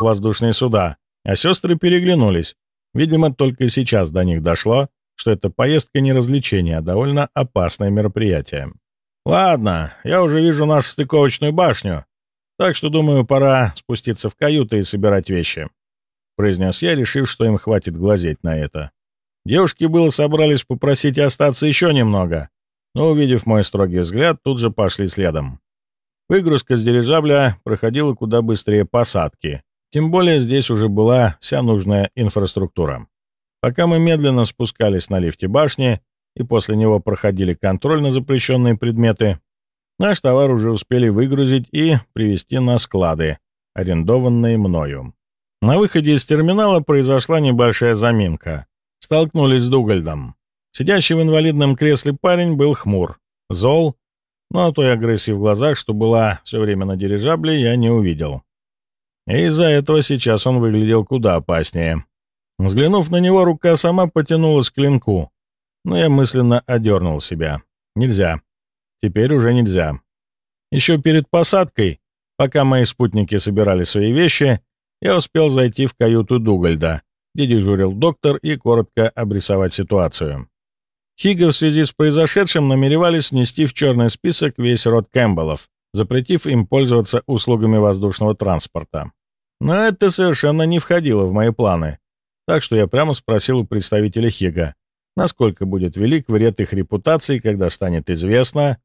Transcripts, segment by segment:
воздушные суда, а сестры переглянулись. Видимо, только сейчас до них дошло, что эта поездка не развлечение, а довольно опасное мероприятие. «Ладно, я уже вижу нашу стыковочную башню, так что, думаю, пора спуститься в каюты и собирать вещи», — произнес я, решив, что им хватит глазеть на это. Девушки было собрались попросить остаться еще немного, но, увидев мой строгий взгляд, тут же пошли следом. Выгрузка с дирижабля проходила куда быстрее посадки, тем более здесь уже была вся нужная инфраструктура. Пока мы медленно спускались на лифте башни и после него проходили контроль на запрещенные предметы, наш товар уже успели выгрузить и привезти на склады, арендованные мною. На выходе из терминала произошла небольшая заминка. Столкнулись с Дугальдом. Сидящий в инвалидном кресле парень был хмур, зол, но той агрессии в глазах, что была все время на дирижабле, я не увидел. И из-за этого сейчас он выглядел куда опаснее. Взглянув на него, рука сама потянулась к клинку, но я мысленно одернул себя. Нельзя. Теперь уже нельзя. Еще перед посадкой, пока мои спутники собирали свои вещи, я успел зайти в каюту Дугальда, где дежурил доктор, и коротко обрисовать ситуацию. Хига в связи с произошедшим намеревались внести в черный список весь род Кэмпбеллов, запретив им пользоваться услугами воздушного транспорта. Но это совершенно не входило в мои планы, так что я прямо спросил у представителя Хига, насколько будет велик вред их репутации, когда станет известно,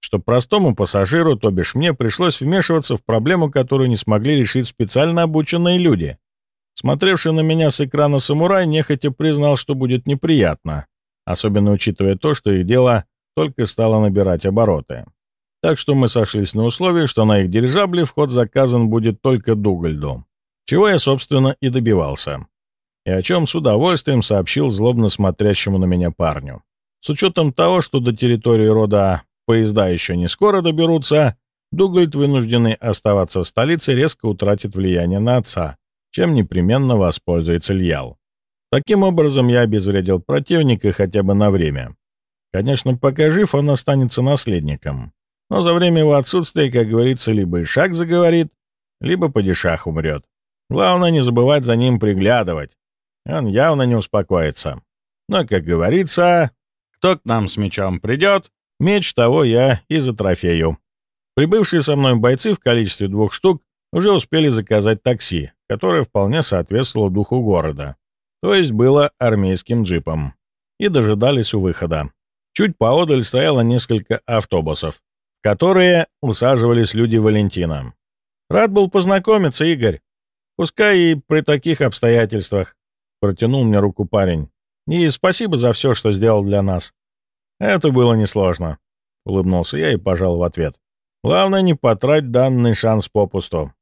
что простому пассажиру, то бишь мне, пришлось вмешиваться в проблему, которую не смогли решить специально обученные люди. Смотревший на меня с экрана самурай нехотя признал, что будет неприятно, особенно учитывая то, что их дело только стало набирать обороты. Так что мы сошлись на условии, что на их дирижабле вход заказан будет только Дугальду, чего я, собственно, и добивался и о чем с удовольствием сообщил злобно смотрящему на меня парню. С учетом того, что до территории рода поезда еще не скоро доберутся, Дугальд, вынужденный оставаться в столице, резко утратит влияние на отца, чем непременно воспользуется Льял. Таким образом, я обезвредил противника хотя бы на время. Конечно, пока жив, он останется наследником. Но за время его отсутствия, как говорится, либо Ишак заговорит, либо падишах умрет. Главное не забывать за ним приглядывать, он явно не успокоится. Но, как говорится, кто к нам с мечом придет, меч того я и за трофею. Прибывшие со мной бойцы в количестве двух штук уже успели заказать такси, которое вполне соответствовало духу города, то есть было армейским джипом, и дожидались у выхода. Чуть поодаль стояло несколько автобусов, которые усаживались люди Валентина. «Рад был познакомиться, Игорь. Пускай и при таких обстоятельствах. Протянул мне руку парень. «И спасибо за все, что сделал для нас». «Это было несложно», — улыбнулся я и пожал в ответ. «Главное, не потрать данный шанс попусту».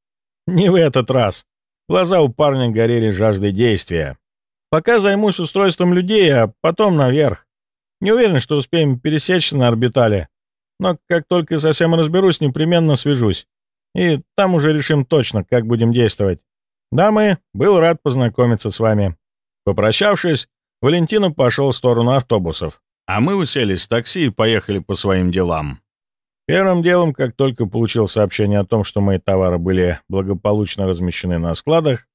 «Не в этот раз». Глаза у парня горели жаждой действия. «Пока займусь устройством людей, а потом наверх. Не уверен, что успеем пересечься на орбитале, но как только совсем разберусь, непременно свяжусь. И там уже решим точно, как будем действовать. Дамы, был рад познакомиться с вами». Попрощавшись, Валентина пошел в сторону автобусов, а мы уселись в такси и поехали по своим делам. Первым делом, как только получил сообщение о том, что мои товары были благополучно размещены на складах,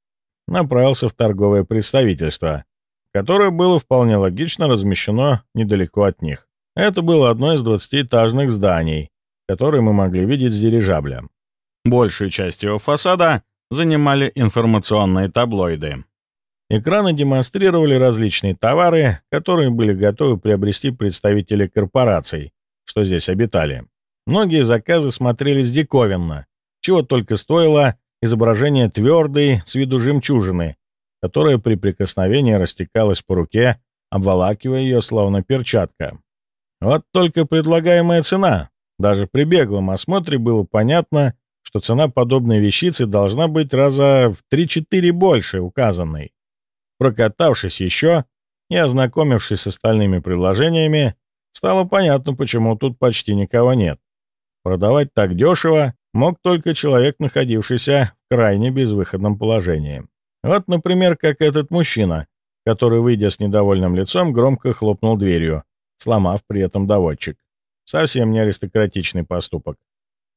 направился в торговое представительство, которое было вполне логично размещено недалеко от них. Это было одно из 20-этажных зданий, которые мы могли видеть с дирижабля. Большую часть его фасада занимали информационные таблоиды. Экраны демонстрировали различные товары, которые были готовы приобрести представители корпораций, что здесь обитали. Многие заказы смотрелись диковинно, чего только стоило изображение твердой с виду жемчужины, которая при прикосновении растекалась по руке, обволакивая ее словно перчатка. Вот только предлагаемая цена. Даже при беглом осмотре было понятно, что цена подобной вещицы должна быть раза в 3-4 больше указанной. Прокатавшись еще и ознакомившись с остальными предложениями, стало понятно, почему тут почти никого нет. Продавать так дешево мог только человек, находившийся в крайне безвыходном положении. Вот, например, как этот мужчина, который, выйдя с недовольным лицом, громко хлопнул дверью, сломав при этом доводчик. Совсем не аристократичный поступок.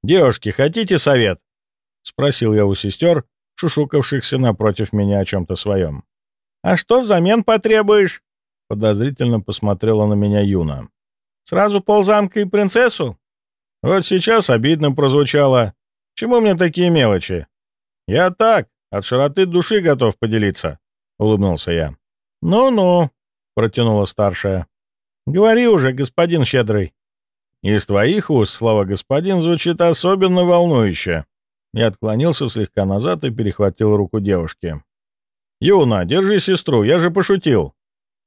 «Девушки, хотите совет?» — спросил я у сестер, шушукавшихся напротив меня о чем-то своем. «А что взамен потребуешь?» Подозрительно посмотрела на меня Юна. «Сразу ползамка и принцессу?» «Вот сейчас обидно прозвучало. Чему мне такие мелочи? Я так, от широты души готов поделиться», — улыбнулся я. «Ну-ну», — протянула старшая. «Говори уже, господин щедрый». «Из твоих уст слово «господин» звучит особенно волнующе». Я отклонился слегка назад и перехватил руку девушки. «Юна, держи сестру, я же пошутил».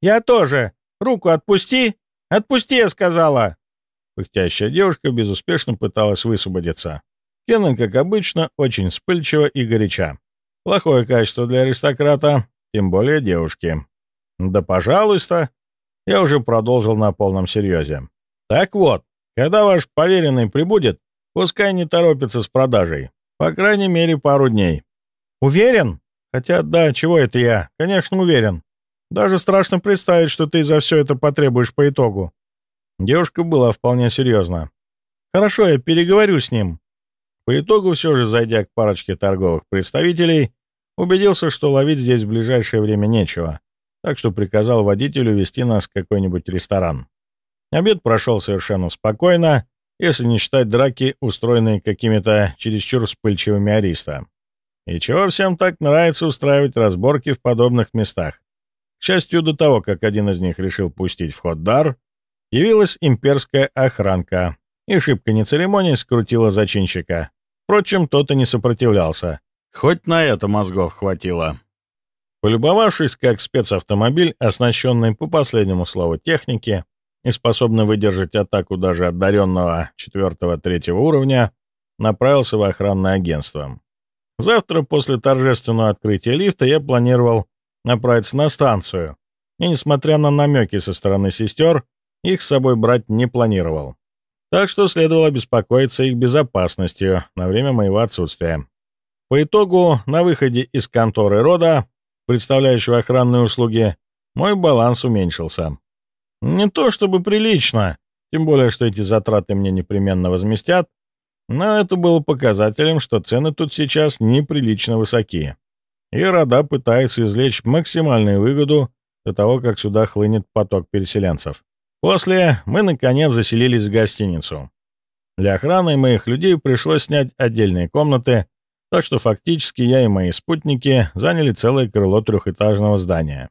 «Я тоже. Руку отпусти. Отпусти, я сказала». Пыхтящая девушка безуспешно пыталась высвободиться. Кена, как обычно, очень вспыльчива и горяча. Плохое качество для аристократа, тем более девушки. «Да пожалуйста!» Я уже продолжил на полном серьезе. «Так вот, когда ваш поверенный прибудет, пускай не торопится с продажей. По крайней мере, пару дней». «Уверен?» «Хотя, да, чего это я? Конечно, уверен. Даже страшно представить, что ты за все это потребуешь по итогу». Девушка была вполне серьезна. «Хорошо, я переговорю с ним». По итогу, все же, зайдя к парочке торговых представителей, убедился, что ловить здесь в ближайшее время нечего, так что приказал водителю вести нас в какой-нибудь ресторан. Обед прошел совершенно спокойно, если не считать драки, устроенные какими-то чересчур вспыльчивыми ариста. И чего всем так нравится устраивать разборки в подобных местах? К счастью, до того, как один из них решил пустить в ход дар, явилась имперская охранка и шибко не церемония скрутила зачинщика. Впрочем, тот и не сопротивлялся. Хоть на это мозгов хватило. Полюбовавшись, как спецавтомобиль, оснащенный по последнему слову техники и способный выдержать атаку даже одаренного 4-3 уровня, направился в охранное агентство. Завтра после торжественного открытия лифта я планировал направиться на станцию, и, несмотря на намеки со стороны сестер, их с собой брать не планировал. Так что следовало беспокоиться их безопасностью на время моего отсутствия. По итогу, на выходе из конторы рода представляющего охранные услуги, мой баланс уменьшился. Не то чтобы прилично, тем более, что эти затраты мне непременно возместят, но это было показателем, что цены тут сейчас неприлично высоки. И рода пытается извлечь максимальную выгоду до того, как сюда хлынет поток переселенцев. После мы, наконец, заселились в гостиницу. Для охраны моих людей пришлось снять отдельные комнаты, так что фактически я и мои спутники заняли целое крыло трехэтажного здания.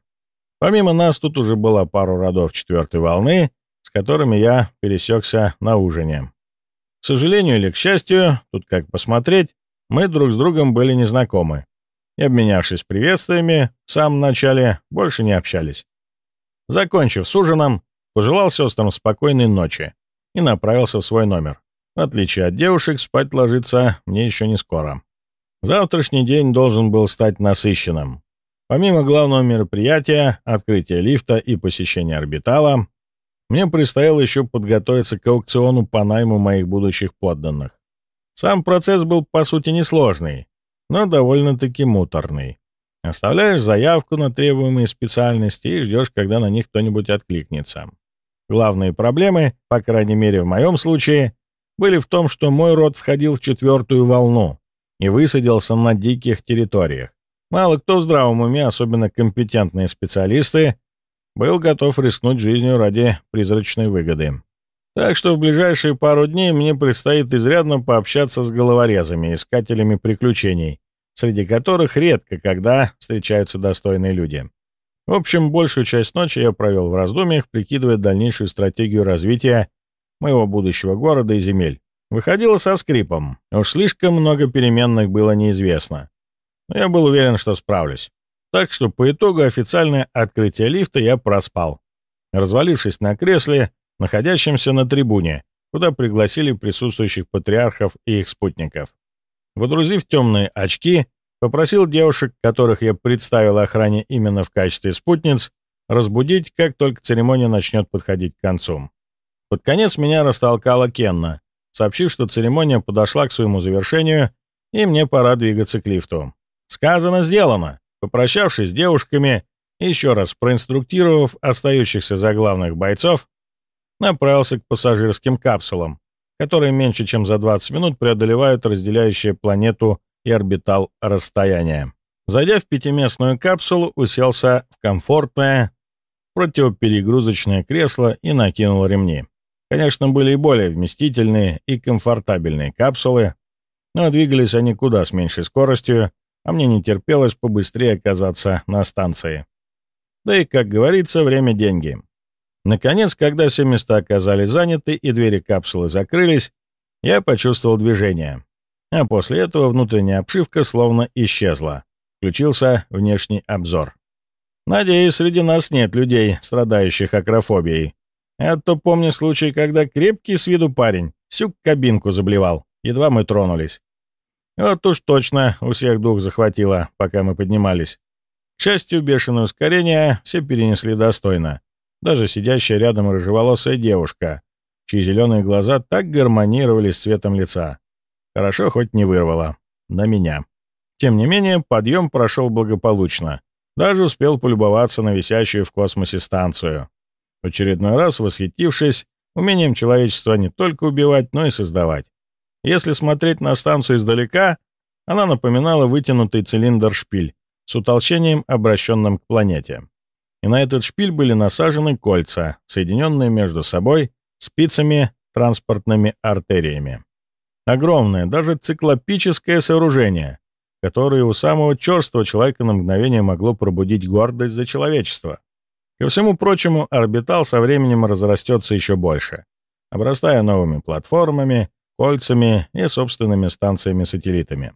Помимо нас тут уже было пару родов четвертой волны, с которыми я пересекся на ужине. К сожалению или к счастью, тут как посмотреть, мы друг с другом были незнакомы. И, обменявшись приветствиями в самом начале, больше не общались. Закончив с ужином, пожелал сестрам спокойной ночи и направился в свой номер. В отличие от девушек, спать ложиться мне еще не скоро. Завтрашний день должен был стать насыщенным. Помимо главного мероприятия, открытия лифта и посещения орбитала, мне предстояло еще подготовиться к аукциону по найму моих будущих подданных. Сам процесс был, по сути, несложный, но довольно-таки муторный. Оставляешь заявку на требуемые специальности и ждешь, когда на них кто-нибудь откликнется. Главные проблемы, по крайней мере в моем случае, были в том, что мой род входил в четвертую волну, и высадился на диких территориях. Мало кто в здравом уме, особенно компетентные специалисты, был готов рискнуть жизнью ради призрачной выгоды. Так что в ближайшие пару дней мне предстоит изрядно пообщаться с головорезами, искателями приключений, среди которых редко когда встречаются достойные люди. В общем, большую часть ночи я провел в раздумьях, прикидывая дальнейшую стратегию развития моего будущего города и земель. Выходило со скрипом. Уж слишком много переменных было неизвестно. Но я был уверен, что справлюсь. Так что по итогу официальное открытие лифта я проспал, развалившись на кресле, находящемся на трибуне, куда пригласили присутствующих патриархов и их спутников. Водрузив темные очки, попросил девушек, которых я представил охране именно в качестве спутниц, разбудить, как только церемония начнет подходить к концу. Под конец меня растолкала Кенна, сообщив, что церемония подошла к своему завершению, и мне пора двигаться к лифту. Сказано, сделано. Попрощавшись с девушками, еще раз проинструктировав остающихся за главных бойцов, направился к пассажирским капсулам, которые меньше чем за 20 минут преодолевают разделяющие планету и орбитал расстояния. Зайдя в пятиместную капсулу, уселся в комфортное противоперегрузочное кресло и накинул ремни. Конечно, были и более вместительные и комфортабельные капсулы, но двигались они куда с меньшей скоростью, а мне не терпелось побыстрее оказаться на станции. Да и, как говорится, время — деньги. Наконец, когда все места оказались заняты и двери капсулы закрылись, я почувствовал движение. А после этого внутренняя обшивка словно исчезла. Включился внешний обзор. Надеюсь, среди нас нет людей, страдающих акрофобией. А то помню случай, когда крепкий с виду парень всю кабинку заблевал. Едва мы тронулись. Вот уж точно у всех дух захватило, пока мы поднимались. К счастью, бешеное ускорение все перенесли достойно. Даже сидящая рядом рыжеволосая девушка, чьи зеленые глаза так гармонировали с цветом лица. Хорошо хоть не вырвало. На меня. Тем не менее, подъем прошел благополучно. Даже успел полюбоваться на висящую в космосе станцию. В очередной раз восхитившись умением человечества не только убивать, но и создавать. Если смотреть на станцию издалека, она напоминала вытянутый цилиндр-шпиль с утолщением, обращенным к планете. И на этот шпиль были насажены кольца, соединенные между собой спицами транспортными артериями. Огромное, даже циклопическое сооружение, которое у самого черстого человека на мгновение могло пробудить гордость за человечество. Ко всему прочему, орбитал со временем разрастется еще больше, обрастая новыми платформами, кольцами и собственными станциями-сателлитами.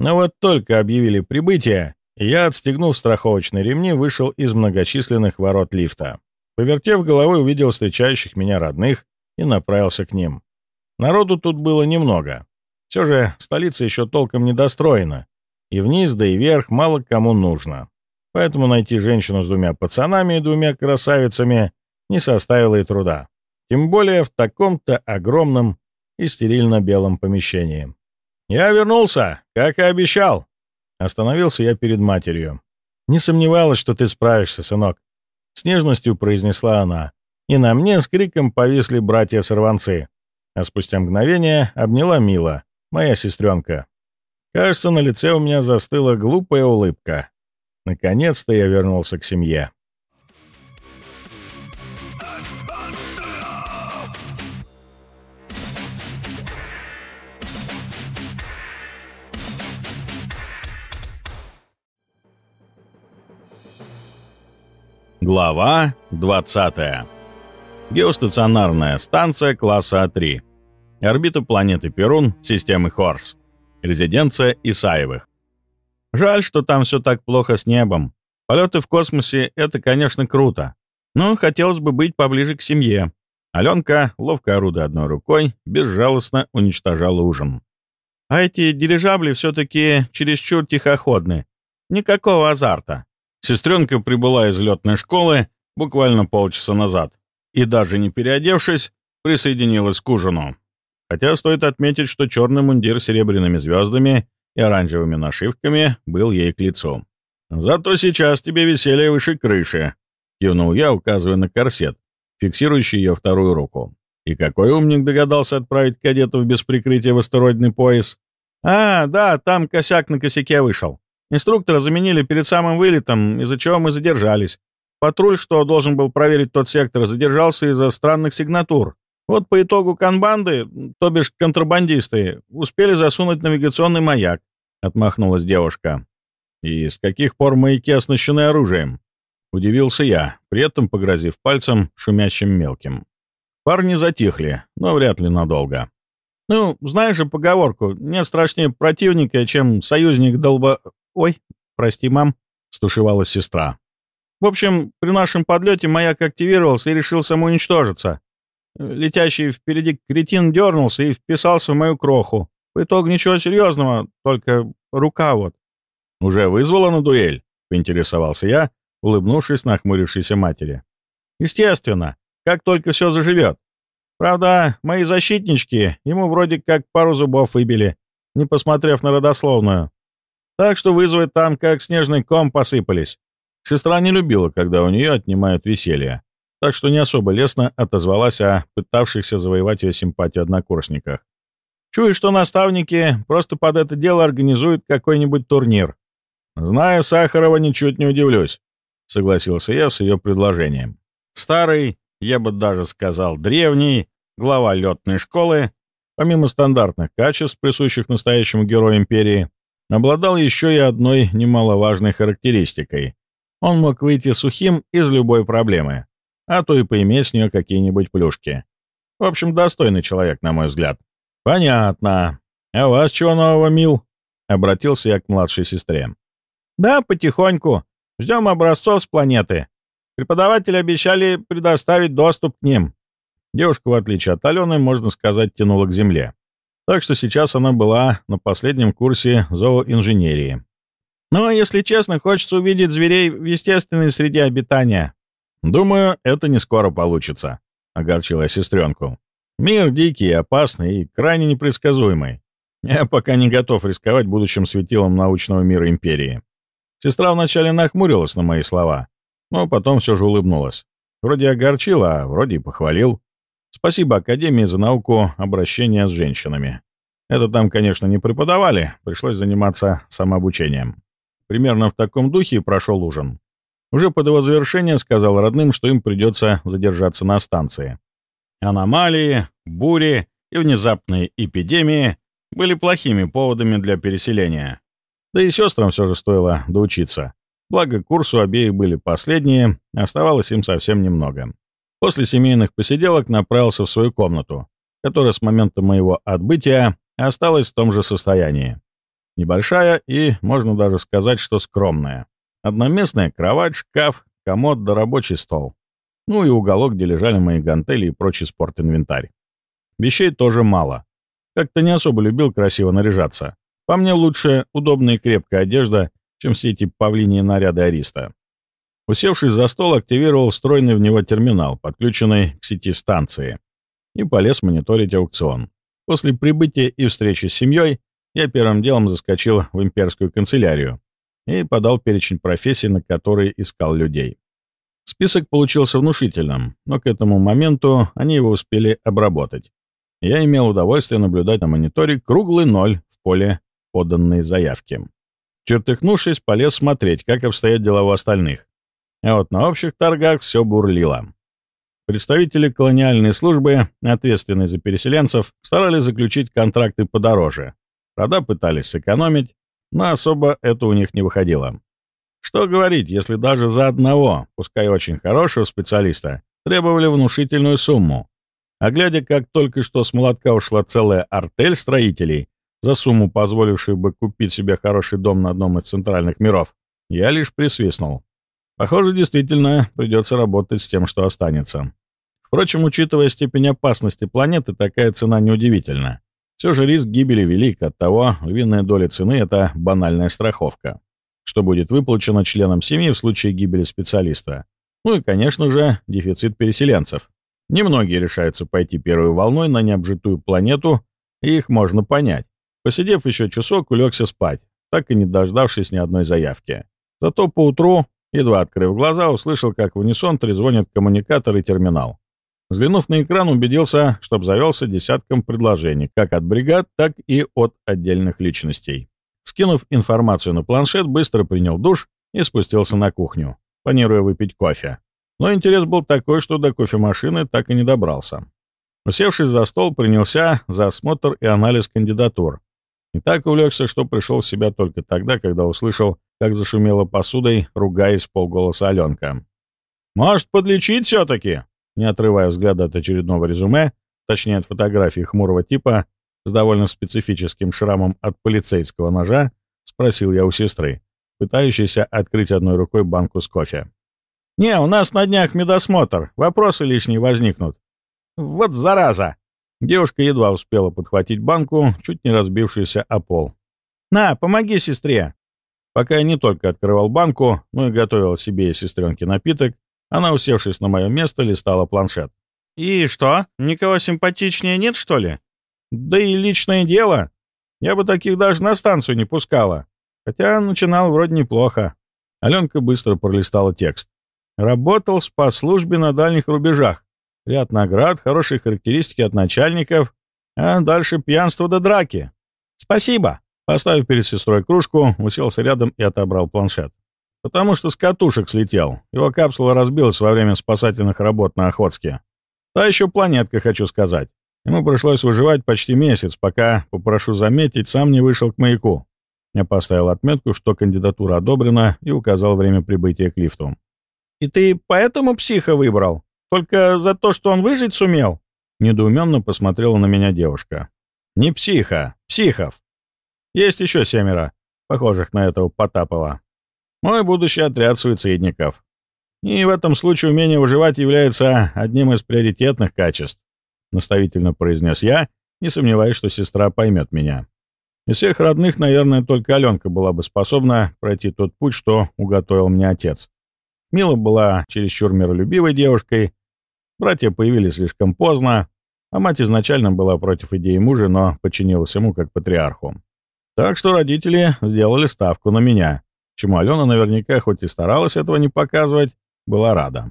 Но вот только объявили прибытие, и я, отстегнув страховочные ремни, вышел из многочисленных ворот лифта. Повертев головой, увидел встречающих меня родных и направился к ним. Народу тут было немного. Все же столица еще толком не достроена, и вниз да и вверх мало кому нужно. Поэтому найти женщину с двумя пацанами и двумя красавицами не составило и труда. Тем более в таком-то огромном и стерильно-белом помещении. «Я вернулся, как и обещал!» Остановился я перед матерью. «Не сомневалась, что ты справишься, сынок», — с нежностью произнесла она. И на мне с криком повисли братья-сорванцы. А спустя мгновение обняла Мила, моя сестренка. Кажется, на лице у меня застыла глупая улыбка. Наконец-то я вернулся к семье. Глава 20. Геостационарная станция класса А3. Орбита планеты Перун, системы Хорс. Резиденция Исаевых. Жаль, что там все так плохо с небом. Полеты в космосе — это, конечно, круто. Но хотелось бы быть поближе к семье. Аленка, ловко орудуя одной рукой, безжалостно уничтожала ужин. А эти дирижабли все-таки чересчур тихоходны. Никакого азарта. Сестренка прибыла из летной школы буквально полчаса назад и, даже не переодевшись, присоединилась к ужину. Хотя стоит отметить, что черный мундир с серебряными звездами и оранжевыми нашивками был ей к лицу. «Зато сейчас тебе веселье выше крыши», — кивнул я, указывая на корсет, фиксирующий ее вторую руку. «И какой умник догадался отправить кадетов без прикрытия в астероидный пояс?» «А, да, там косяк на косяке вышел. Инструктора заменили перед самым вылетом, из-за чего мы задержались. Патруль, что должен был проверить тот сектор, задержался из-за странных сигнатур. Вот по итогу канбанды, то бишь контрабандисты, успели засунуть навигационный маяк», — отмахнулась девушка. «И с каких пор маяки оснащены оружием?» — удивился я, при этом погрозив пальцем шумящим мелким. Парни затихли, но вряд ли надолго. «Ну, знаешь же поговорку, нет страшнее противника, чем союзник долба...» «Ой, прости, мам», — стушевалась сестра. «В общем, при нашем подлете маяк активировался и решил самоуничтожиться. Летящий впереди кретин дернулся и вписался в мою кроху. В итоге ничего серьезного, только рука вот». «Уже вызвала на дуэль?» — поинтересовался я, улыбнувшись нахмурившейся матери. «Естественно, как только все заживет. Правда, мои защитнички ему вроде как пару зубов выбили, не посмотрев на родословную. Так что вызовы там как снежный ком посыпались. Сестра не любила, когда у нее отнимают веселье, так что не особо лестно отозвалась о пытавшихся завоевать ее симпатию однокурсниках. Чую, что наставники просто под это дело организуют какой-нибудь турнир. Зная Сахарова, ничуть не удивлюсь, — согласился я с ее предложением. Старый, я бы даже сказал древний, глава летной школы, помимо стандартных качеств, присущих настоящему герою империи, обладал еще и одной немаловажной характеристикой. Он мог выйти сухим из любой проблемы, а то и поиметь с нее какие-нибудь плюшки. В общем, достойный человек, на мой взгляд. «Понятно. А у вас чего нового, Мил?» — обратился я к младшей сестре. «Да, потихоньку. Ждем образцов с планеты. Преподаватели обещали предоставить доступ к ним». Девушка, в отличие от Алены, можно сказать, тянула к земле. Так что сейчас она была на последнем курсе зооинженерии. «Ну, если честно, хочется увидеть зверей в естественной среде обитания». «Думаю, это не скоро получится», — огорчила сестренку. «Мир дикий, опасный и крайне непредсказуемый. Я пока не готов рисковать будущим светилом научного мира Империи». Сестра вначале нахмурилась на мои слова, но потом все же улыбнулась. Вроде огорчил, а вроде и похвалил. Спасибо Академии за науку обращения с женщинами. Это там, конечно, не преподавали, пришлось заниматься самообучением. Примерно в таком духе прошел ужин. Уже под его завершение сказал родным, что им придется задержаться на станции. Аномалии, бури и внезапные эпидемии были плохими поводами для переселения. Да и сестрам все же стоило доучиться. Благо, курсу обеих были последние, оставалось им совсем немного. После семейных посиделок направился в свою комнату, которая с момента моего отбытия осталась в том же состоянии. Небольшая и, можно даже сказать, что скромная. Одноместная кровать, шкаф, комод да рабочий стол. Ну и уголок, где лежали мои гантели и прочий спортинвентарь. Вещей тоже мало. Как-то не особо любил красиво наряжаться. По мне лучше удобная и крепкая одежда, чем все эти павлиние наряды Ариста. Усевшись за стол, активировал встроенный в него терминал, подключенный к сети станции, и полез мониторить аукцион. После прибытия и встречи с семьей я первым делом заскочил в имперскую канцелярию и подал перечень профессий, на которые искал людей. Список получился внушительным, но к этому моменту они его успели обработать. Я имел удовольствие наблюдать на мониторе круглый ноль в поле поданной заявки. Чертыхнувшись, полез смотреть, как обстоят дела у остальных. А вот на общих торгах все бурлило. Представители колониальной службы, ответственные за переселенцев, старались заключить контракты подороже. Рода пытались сэкономить, но особо это у них не выходило. Что говорить, если даже за одного, пускай очень хорошего специалиста, требовали внушительную сумму. А глядя, как только что с молотка ушла целая артель строителей, за сумму, позволившую бы купить себе хороший дом на одном из центральных миров, я лишь присвистнул. Похоже, действительно придется работать с тем, что останется. Впрочем, учитывая степень опасности планеты, такая цена неудивительна. Все же риск гибели велик, оттого львиная доля цены — это банальная страховка, что будет выплачено членам семьи в случае гибели специалиста. Ну и, конечно же, дефицит переселенцев. Немногие решаются пойти первой волной на необжитую планету, и их можно понять. Посидев еще часок, улегся спать, так и не дождавшись ни одной заявки. Зато поутру Едва открыв глаза, услышал, как в унисон трезвонят коммуникатор и терминал. Взглянув на экран, убедился, что обзавелся десятком предложений, как от бригад, так и от отдельных личностей. Скинув информацию на планшет, быстро принял душ и спустился на кухню, планируя выпить кофе. Но интерес был такой, что до кофемашины так и не добрался. Усевшись за стол, принялся за осмотр и анализ кандидатур, и так увлекся, что пришел в себя только тогда, когда услышал, как зашумела посудой, ругаясь полголоса Аленка. «Может, подлечить все-таки?» Не отрывая взгляда от очередного резюме, точнее от фотографии хмурого типа с довольно специфическим шрамом от полицейского ножа, спросил я у сестры, пытающейся открыть одной рукой банку с кофе. «Не, у нас на днях медосмотр, вопросы лишние возникнут». «Вот зараза!» Девушка едва успела подхватить банку, чуть не разбившуюся о пол. «На, помоги сестре!» Пока я не только открывал банку, но и готовил себе и сестренке напиток, она, усевшись на мое место, листала планшет. «И что, никого симпатичнее нет, что ли?» «Да и личное дело. Я бы таких даже на станцию не пускала. Хотя начинал вроде неплохо». Аленка быстро пролистала текст. «Работал по службе на дальних рубежах. Ряд наград, хорошие характеристики от начальников. А дальше пьянство до драки. Спасибо. Поставив перед сестрой кружку, уселся рядом и отобрал планшет. Потому что с катушек слетел. Его капсула разбилась во время спасательных работ на Охотске. Та еще планетка, хочу сказать. Ему пришлось выживать почти месяц, пока, попрошу заметить, сам не вышел к маяку. Я поставил отметку, что кандидатура одобрена, и указал время прибытия к лифту. «И ты поэтому психа выбрал? Только за то, что он выжить сумел?» Недоуменно посмотрела на меня девушка. «Не психа, психов. Есть еще семеро, похожих на этого Потапова. Мой будущий отряд суицидников. И в этом случае умение выживать является одним из приоритетных качеств», наставительно произнес я, не сомневаясь, что сестра поймет меня. Из всех родных, наверное, только Аленка была бы способна пройти тот путь, что уготовил мне отец. Мила была чересчур миролюбивой девушкой, братья появились слишком поздно, а мать изначально была против идеи мужа, но подчинилась ему как патриарху. Так что родители сделали ставку на меня, чему Алена наверняка, хоть и старалась этого не показывать, была рада.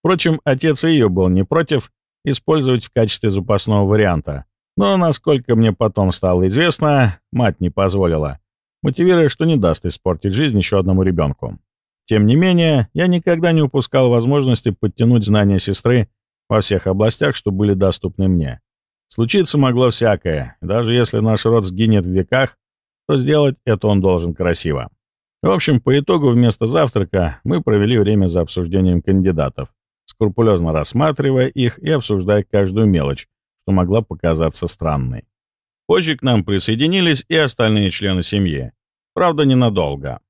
Впрочем, отец ее был не против использовать в качестве запасного варианта, но, насколько мне потом стало известно, мать не позволила, мотивируя, что не даст испортить жизнь еще одному ребенку. Тем не менее, я никогда не упускал возможности подтянуть знания сестры во всех областях, что были доступны мне. Случиться могло всякое, даже если наш род сгинет в веках, то сделать это он должен красиво. В общем, по итогу вместо завтрака мы провели время за обсуждением кандидатов, скрупулезно рассматривая их и обсуждая каждую мелочь, что могла показаться странной. Позже к нам присоединились и остальные члены семьи. Правда, ненадолго.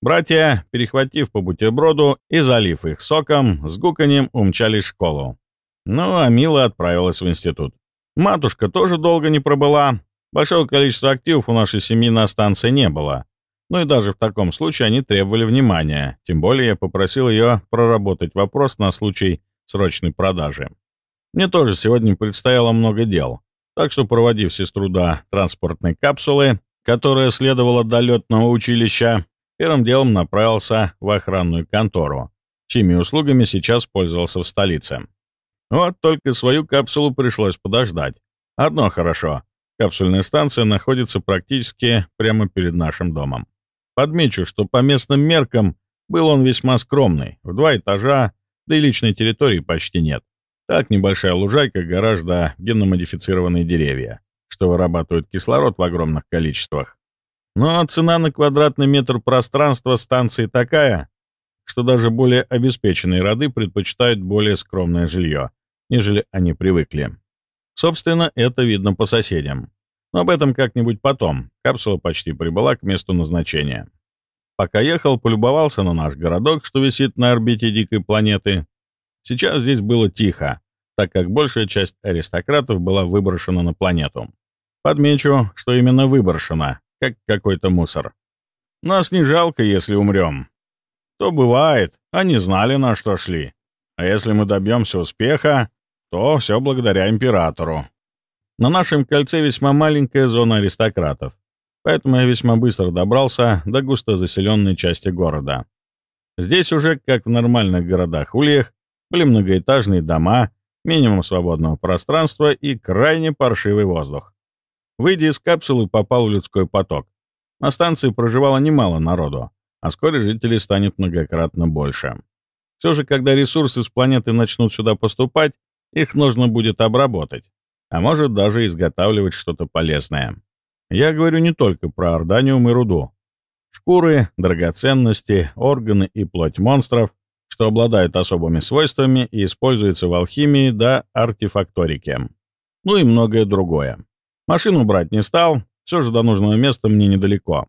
Братья, перехватив по бутерброду и залив их соком, с гуканьем умчались в школу. Ну, а Мила отправилась в институт. Матушка тоже долго не пробыла. Большого количества активов у нашей семьи на станции не было. Ну и даже в таком случае они требовали внимания. Тем более я попросил ее проработать вопрос на случай срочной продажи. Мне тоже сегодня предстояло много дел, так что, проводив сестру до транспортной капсулы, которая следовала до летного училища, первым делом направился в охранную контору, чьими услугами сейчас пользовался в столице. Вот только свою капсулу пришлось подождать. Одно хорошо. Капсульная станция находится практически прямо перед нашим домом. Подмечу, что по местным меркам был он весьма скромный, в два этажа, да и личной территории почти нет. Так, небольшая лужайка, гараж да генномодифицированные деревья, что вырабатывают кислород в огромных количествах. Но цена на квадратный метр пространства станции такая, что даже более обеспеченные роды предпочитают более скромное жилье, нежели они привыкли. Собственно, это видно по соседям. Но об этом как-нибудь потом. Капсула почти прибыла к месту назначения. Пока ехал, полюбовался на наш городок, что висит на орбите дикой планеты. Сейчас здесь было тихо, так как большая часть аристократов была выброшена на планету. Подмечу, что именно выброшена, как какой-то мусор. Нас не жалко, если умрем. То бывает, они знали, на что шли. А если мы добьемся успеха, то все благодаря императору. На нашем кольце весьма маленькая зона аристократов, поэтому я весьма быстро добрался до густо заселенной части города. Здесь уже, как в нормальных городах-ульях, были многоэтажные дома, минимум свободного пространства и крайне паршивый воздух. Выйдя из капсулы, попал в людской поток. На станции проживало немало народу, а вскоре жителей станет многократно больше. Все же, когда ресурсы с планеты начнут сюда поступать, их нужно будет обработать, а может даже изготавливать что-то полезное. Я говорю не только про орданиум и руду. Шкуры, драгоценности, органы и плоть монстров что обладает особыми свойствами и используется в алхимии да артефакторике. Ну и многое другое. Машину брать не стал, все же до нужного места мне недалеко.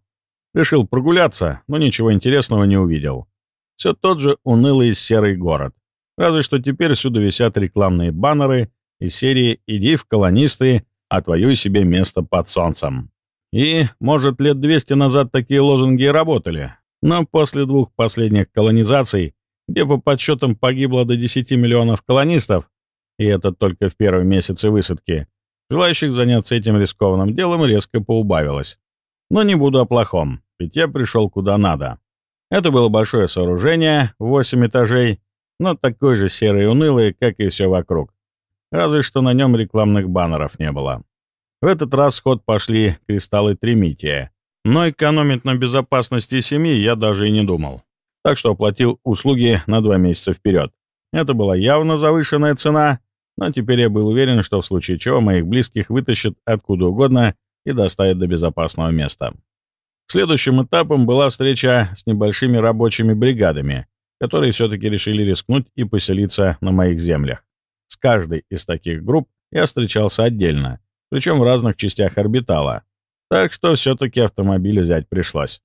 Решил прогуляться, но ничего интересного не увидел. Все тот же унылый серый город. Разве что теперь всюду висят рекламные баннеры из серии «Иди в колонисты, отвоюй себе место под солнцем». И, может, лет 200 назад такие лозунги работали, но после двух последних колонизаций где по подсчетам погибло до 10 миллионов колонистов, и это только в первые месяцы высадки, желающих заняться этим рискованным делом резко поубавилось. Но не буду о плохом, ведь я пришел куда надо. Это было большое сооружение, 8 этажей, но такой же серый и унылый, как и все вокруг. Разве что на нем рекламных баннеров не было. В этот раз ход пошли кристаллы Тримития, но экономить на безопасности семьи я даже и не думал. Так что оплатил услуги на два месяца вперед. Это была явно завышенная цена, но теперь я был уверен, что в случае чего моих близких вытащат откуда угодно и доставят до безопасного места. Следующим этапом была встреча с небольшими рабочими бригадами, которые все-таки решили рискнуть и поселиться на моих землях. С каждой из таких групп я встречался отдельно, причем в разных частях орбитала, так что все-таки автомобиль взять пришлось.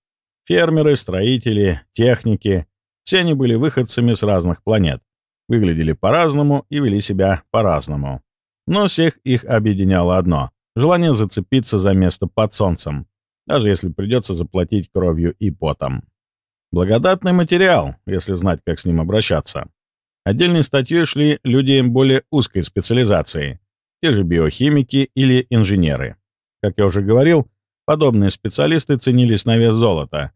Фермеры, строители, техники — все они были выходцами с разных планет, выглядели по-разному и вели себя по-разному. Но всех их объединяло одно — желание зацепиться за место под солнцем, даже если придется заплатить кровью и потом. Благодатный материал, если знать, как с ним обращаться. Отдельной статьей шли люди более узкой специализации, те же биохимики или инженеры. Как я уже говорил, подобные специалисты ценились на вес золота.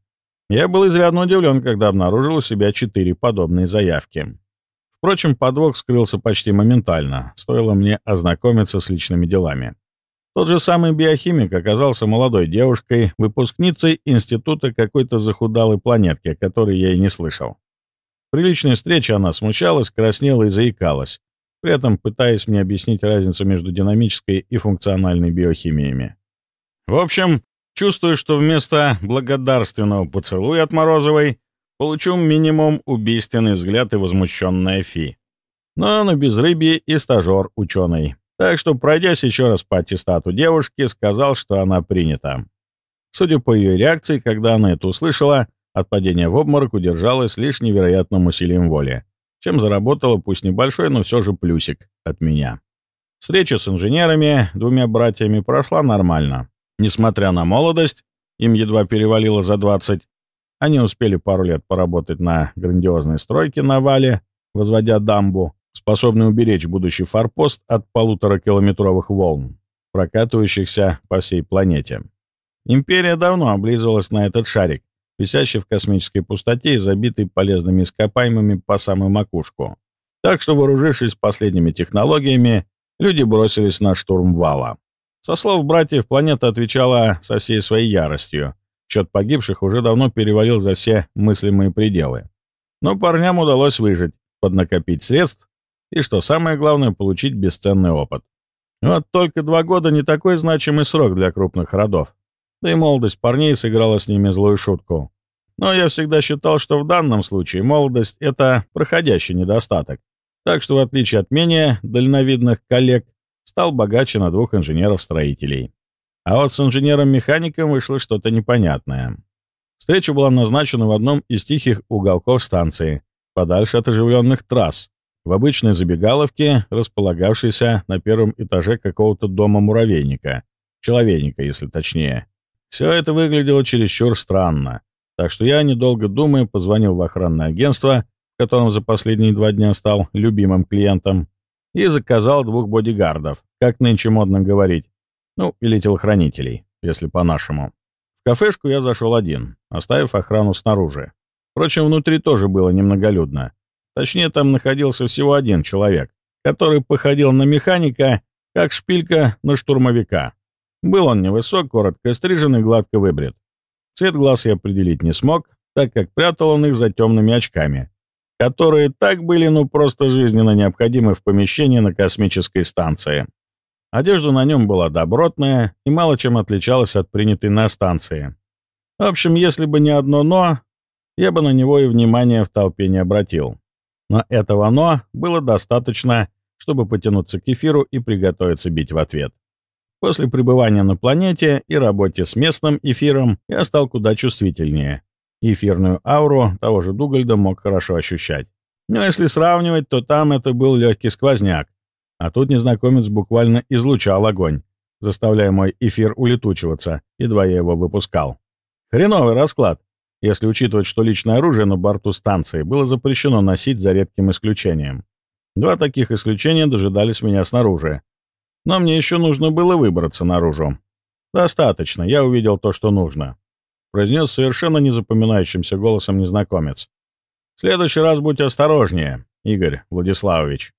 Я был изрядно удивлен, когда обнаружил у себя четыре подобные заявки. Впрочем, подвох скрылся почти моментально, стоило мне ознакомиться с личными делами. Тот же самый биохимик оказался молодой девушкой, выпускницей института какой-то захудалой планетки, о которой я и не слышал. При личной встрече она смущалась, краснела и заикалась, при этом пытаясь мне объяснить разницу между динамической и функциональной биохимиями. В общем, чувствую, что вместо благодарственного поцелуя от Морозовой получу минимум убийственный взгляд и возмущенная фи. Но на безрыбье и стажер ученый. Так что, пройдясь еще раз по аттестату девушки, сказал, что она принята. Судя по ее реакции, когда она это услышала, от падения в обморок удержалась лишь невероятным усилием воли, чем заработала пусть небольшой, но все же плюсик от меня. Встреча с инженерами, двумя братьями, прошла нормально. Несмотря на молодость, им едва перевалило за 20, они успели пару лет поработать на грандиозной стройке на Вале, возводя дамбу, способную уберечь будущий форпост от полуторакилометровых волн, прокатывающихся по всей планете. Империя давно облизывалась на этот шарик, висящий в космической пустоте и забитый полезными ископаемыми по самую макушку. Так что, вооружившись последними технологиями, люди бросились на штурм вала. Со слов братьев, планета отвечала со всей своей яростью, Счет погибших уже давно перевалил за все мыслимые пределы. Но парням удалось выжить, поднакопить средств и, что самое главное, получить бесценный опыт. Вот только два года не такой значимый срок для крупных родов. Да и молодость парней сыграла с ними злую шутку. Но я всегда считал, что в данном случае молодость — это проходящий недостаток. Так что, в отличие от менее дальновидных коллег, стал богаче на двух инженеров-строителей. А вот с инженером-механиком вышло что-то непонятное. Встреча была назначена в одном из тихих уголков станции, подальше от оживленных трасс, в обычной забегаловке, располагавшейся на первом этаже какого-то дома-муравейника, человейника, если точнее. Все это выглядело чересчур странно, так что я, недолго думая, позвонил в охранное агентство, в котором за последние два дня стал любимым клиентом, и заказал двух бодигардов, как нынче модно говорить, ну, или телохранителей, если по-нашему. В кафешку я зашел один, оставив охрану снаружи. Впрочем, внутри тоже было немноголюдно. Точнее, там находился всего один человек, который походил на механика, как шпилька на штурмовика. Был он невысок, коротко стрижен и гладко выбрит. Цвет глаз я определить не смог, так как прятал он их за темными очками, которые так были ну просто жизненно необходимы в помещении на космической станции. Одежда на нем была добротная и мало чем отличалась от принятой на станции. В общем, если бы не одно «но», я бы на него и внимания в толпе не обратил. Но этого «но» было достаточно, чтобы потянуться к эфиру и приготовиться бить в ответ. После пребывания на планете и работе с местным эфиром я стал куда чувствительнее. Эфирную ауру того же Дугальда мог хорошо ощущать. Но если сравнивать, то там это был легкий сквозняк, а тут незнакомец буквально излучал огонь, заставляя мой эфир улетучиваться, едва я его выпускал. Хреновый расклад, если учитывать, что личное оружие на борту станции было запрещено носить за редким исключением. Два таких исключения дожидались меня снаружи. Но мне еще нужно было выбраться наружу. «Достаточно, я увидел то, что нужно», — произнес совершенно незапоминающимся голосом незнакомец. «В следующий раз будь осторожнее, Игорь Владиславович».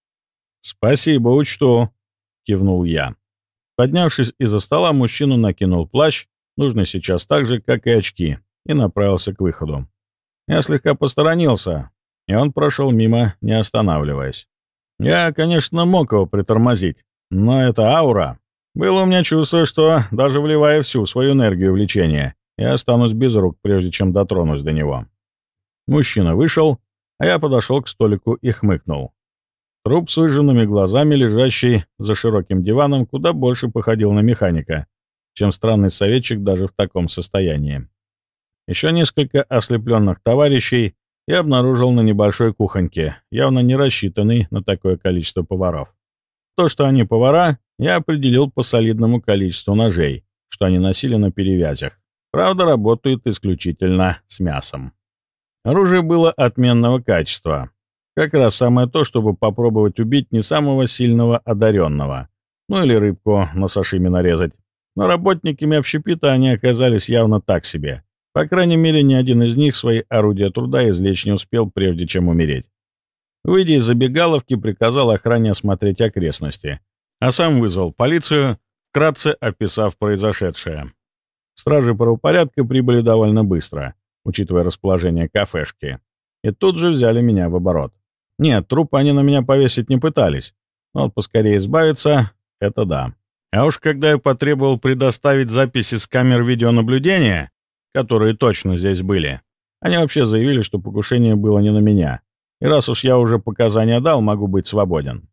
«Спасибо, учту», — кивнул я. Поднявшись из-за стола, мужчина накинул плащ, нужный сейчас так же, как и очки, и направился к выходу. Я слегка посторонился, и он прошел мимо, не останавливаясь. Я, конечно, мог его притормозить, но это аура. Было у меня чувство, что, даже вливая всю свою энергию в лечение, я останусь без рук, прежде чем дотронусь до него. Мужчина вышел, а я подошел к столику и хмыкнул. Труп с выжженными глазами, лежащий за широким диваном, куда больше походил на механика, чем странный советчик даже в таком состоянии. Еще несколько ослепленных товарищей я обнаружил на небольшой кухоньке, явно не рассчитанной на такое количество поваров. То, что они повара, я определил по солидному количеству ножей, что они носили на перевязях. Правда, работают исключительно с мясом. Оружие было отменного качества. Как раз самое то, чтобы попробовать убить не самого сильного одаренного. Ну или рыбку на сашими нарезать. Но работниками общепита они оказались явно так себе. По крайней мере, ни один из них свои орудия труда извлечь не успел, прежде чем умереть. Выйдя из забегаловки, приказал охране осмотреть окрестности, а сам вызвал полицию, вкратце описав произошедшее. Стражи правопорядка прибыли довольно быстро, учитывая расположение кафешки, и тут же взяли меня в оборот. Нет, труп они на меня повесить не пытались, но вот поскорее избавиться — это да. А уж когда я потребовал предоставить записи с камер видеонаблюдения, которые точно здесь были. Они вообще заявили, что покушение было не на меня. И раз уж я уже показания дал, могу быть свободен.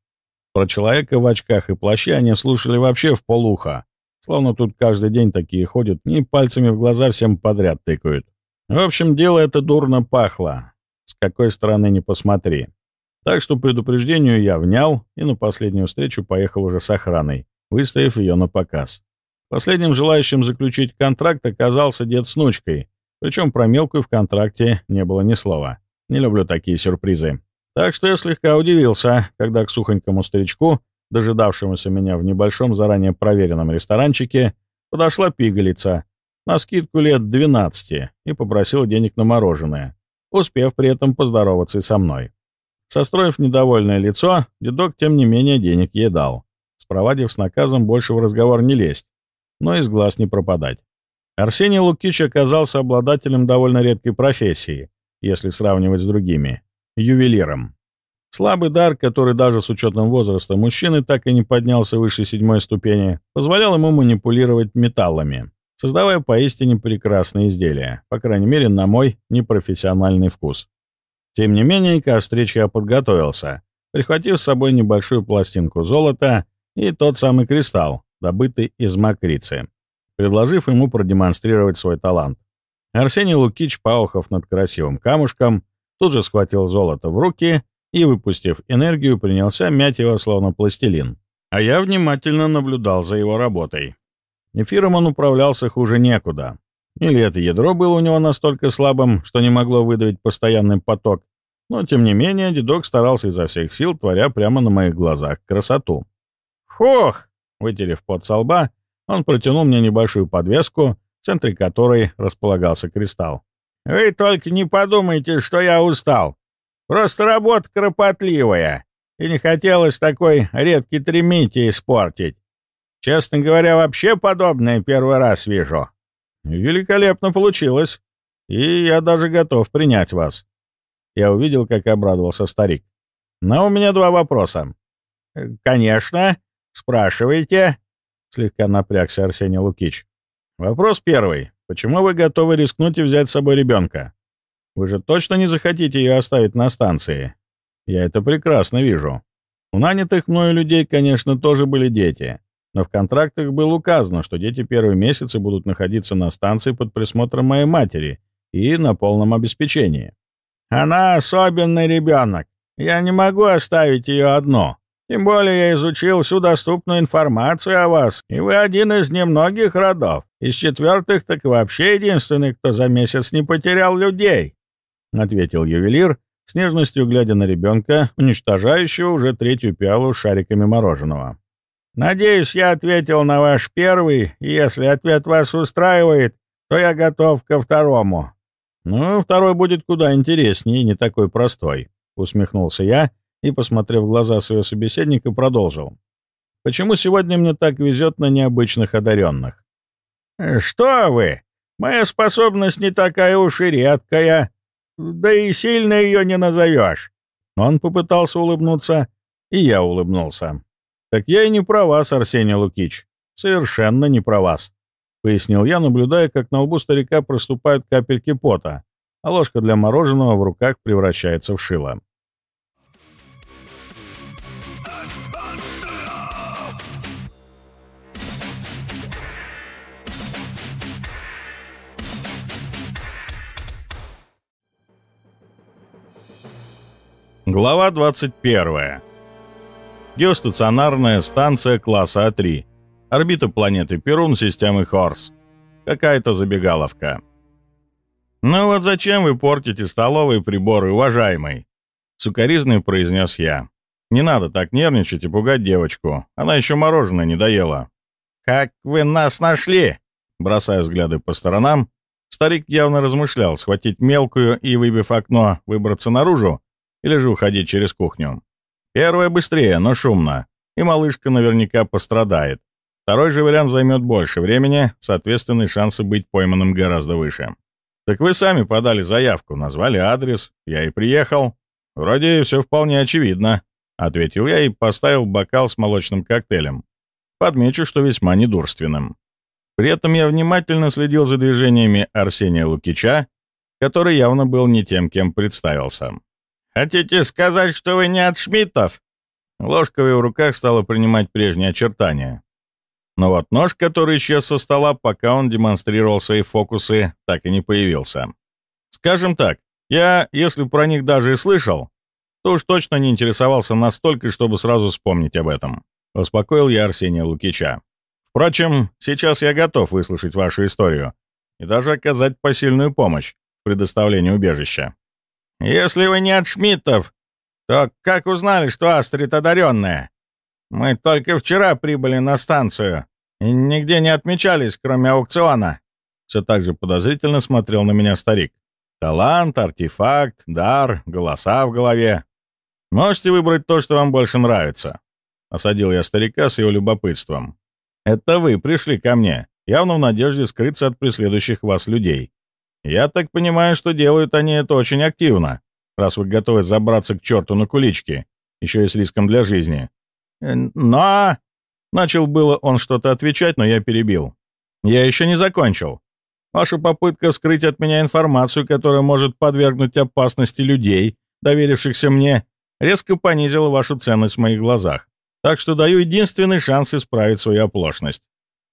Про человека в очках и плаще они слушали вообще в полуха. Словно тут каждый день такие ходят и пальцами в глаза всем подряд тыкают. В общем, дело это дурно пахло. С какой стороны не посмотри. Так что предупреждению я внял и на последнюю встречу поехал уже с охраной, выставив ее на показ. Последним желающим заключить контракт оказался дед с внучкой, причем про мелкую в контракте не было ни слова. Не люблю такие сюрпризы. Так что я слегка удивился, когда к сухонькому старичку, дожидавшемуся меня в небольшом заранее проверенном ресторанчике, подошла пигалица, на скидку лет 12, и попросила денег на мороженое, успев при этом поздороваться и со мной. Состроив недовольное лицо, дедок, тем не менее, денег ей дал, спровадив с наказом больше в разговор не лезть, но из глаз не пропадать. Арсений Лукич оказался обладателем довольно редкой профессии, если сравнивать с другими — ювелиром. Слабый дар, который даже с учетом возраста мужчины так и не поднялся выше седьмой ступени, позволял ему манипулировать металлами, создавая поистине прекрасные изделия, по крайней мере, на мой непрофессиональный вкус. Тем не менее, к встрече я подготовился, прихватив с собой небольшую пластинку золота и тот самый кристалл, добытый из макрицы, предложив ему продемонстрировать свой талант. Арсений Лукич, паухов над красивым камушком, тут же схватил золото в руки и, выпустив энергию, принялся мять его словно пластилин. А я внимательно наблюдал за его работой. Эфиром он управлялся хуже некуда. Или это ядро было у него настолько слабым, что не могло выдавить постоянный поток, но, тем не менее, дедок старался изо всех сил, творя прямо на моих глазах красоту. «Фух!» Вытерев пот со лба, он протянул мне небольшую подвеску, в центре которой располагался кристалл. «Вы только не подумайте, что я устал. Просто работа кропотливая, и не хотелось такой редкий тремити испортить. Честно говоря, вообще подобное первый раз вижу». «Великолепно получилось, и я даже готов принять вас». Я увидел, как обрадовался старик. «Но у меня два вопроса». «Конечно», «Спрашивайте», — слегка напрягся Арсений Лукич. «Вопрос первый. Почему вы готовы рискнуть и взять с собой ребенка? Вы же точно не захотите ее оставить на станции? Я это прекрасно вижу. У нанятых мною людей, конечно, тоже были дети, но в контрактах было указано, что дети первые месяцы будут находиться на станции под присмотром моей матери и на полном обеспечении. Она особенный ребенок. Я не могу оставить ее одну. Тем более я изучил всю доступную информацию о вас, и вы один из немногих родов. Из четвертых так вообще единственный, кто за месяц не потерял людей», — ответил ювелир, с нежностью глядя на ребенка, уничтожающего уже третью пиалу шариками мороженого. «Надеюсь, я ответил на ваш первый, и если ответ вас устраивает, то я готов ко второму». «Ну, второй будет куда интереснее и не такой простой», — усмехнулся я, и, посмотрев в глаза своего собеседника, продолжил. почему сегодня мне так везет на необычных одаренных. «Что вы! Моя способность не такая уж и редкая. Да и сильно ее не назовешь». Он попытался улыбнуться, и я улыбнулся. «Так я и не про вас, Арсений Лукич. Совершенно не про вас», — пояснил я, наблюдая, как на лбу старика проступают капельки пота, а ложка для мороженого в руках превращается в шило. Глава 21. Геостационарная станция класса А3. Орбита планеты Перун системы Хорс. Какая-то забегаловка. «Ну вот зачем вы портите столовые приборы, уважаемый?» Сукаризный произнес я. «Не надо так нервничать и пугать девочку. Она еще мороженое не доела». «Как вы нас нашли?» Бросая взгляды по сторонам, старик явно размышлял, схватить мелкую и, выбив окно, выбраться наружу, или же уходить через кухню. Первое быстрее, но шумно, и малышка наверняка пострадает. Второй же вариант займет больше времени, соответственно, шансы быть пойманным гораздо выше. Так вы сами подали заявку, назвали адрес, я и приехал. Вроде все вполне очевидно, — ответил я и поставил бокал с молочным коктейлем. Подмечу, что весьма недурственным. При этом я внимательно следил за движениями Арсения Лукича, который явно был не тем, кем представился. «Хотите сказать, что вы не от Шмидтов?» Ложка в его руках стала принимать прежние очертания. Но вот нож, который исчез со стола, пока он демонстрировал свои фокусы, так и не появился. Скажем так, я, если про них даже и слышал, то уж точно не интересовался настолько, чтобы сразу вспомнить об этом. Успокоил я Арсения Лукича. Впрочем, сейчас я готов выслушать вашу историю и даже оказать посильную помощь в предоставлении убежища. «Если вы не от Шмидтов, то как узнали, что Астрид одаренная? Мы только вчера прибыли на станцию и нигде не отмечались, кроме аукциона». Все так же подозрительно смотрел на меня старик. Талант, артефакт, дар, голоса в голове. Можете выбрать то, что вам больше нравится. Осадил я старика с его любопытством. Это вы пришли ко мне, явно в надежде скрыться от преследующих вас людей. Я так понимаю, что делают они это очень активно, раз вы готовы забраться к черту на кулички, еще и с риском для жизни. Э, но... Начал было он что-то отвечать, но я перебил. Я еще не закончил. Ваша попытка скрыть от меня информацию, которая может подвергнуть опасности людей, доверившихся мне, резко понизила вашу ценность в моих глазах. Так что даю единственный шанс исправить свою оплошность.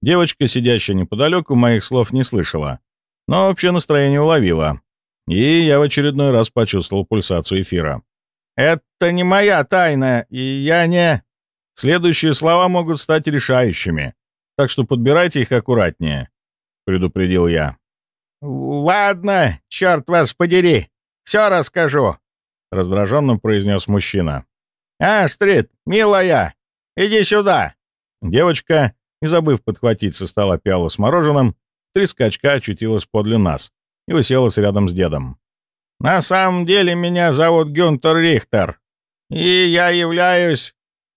Девочка, сидящая неподалеку, моих слов не слышала но общее настроение уловила. И я в очередной раз почувствовал пульсацию эфира. «Это не моя тайна, и я не...» Следующие слова могут стать решающими, так что подбирайте их аккуратнее, — предупредил я. «Ладно, черт вас подери, все расскажу», — раздраженно произнес мужчина. «Астрид, милая, иди сюда!» Девочка, не забыв подхватить со стола пиалу с мороженым, Три скачка очутилась подле нас и уселась рядом с дедом. «На самом деле меня зовут Гюнтер Рихтер, и я являюсь...»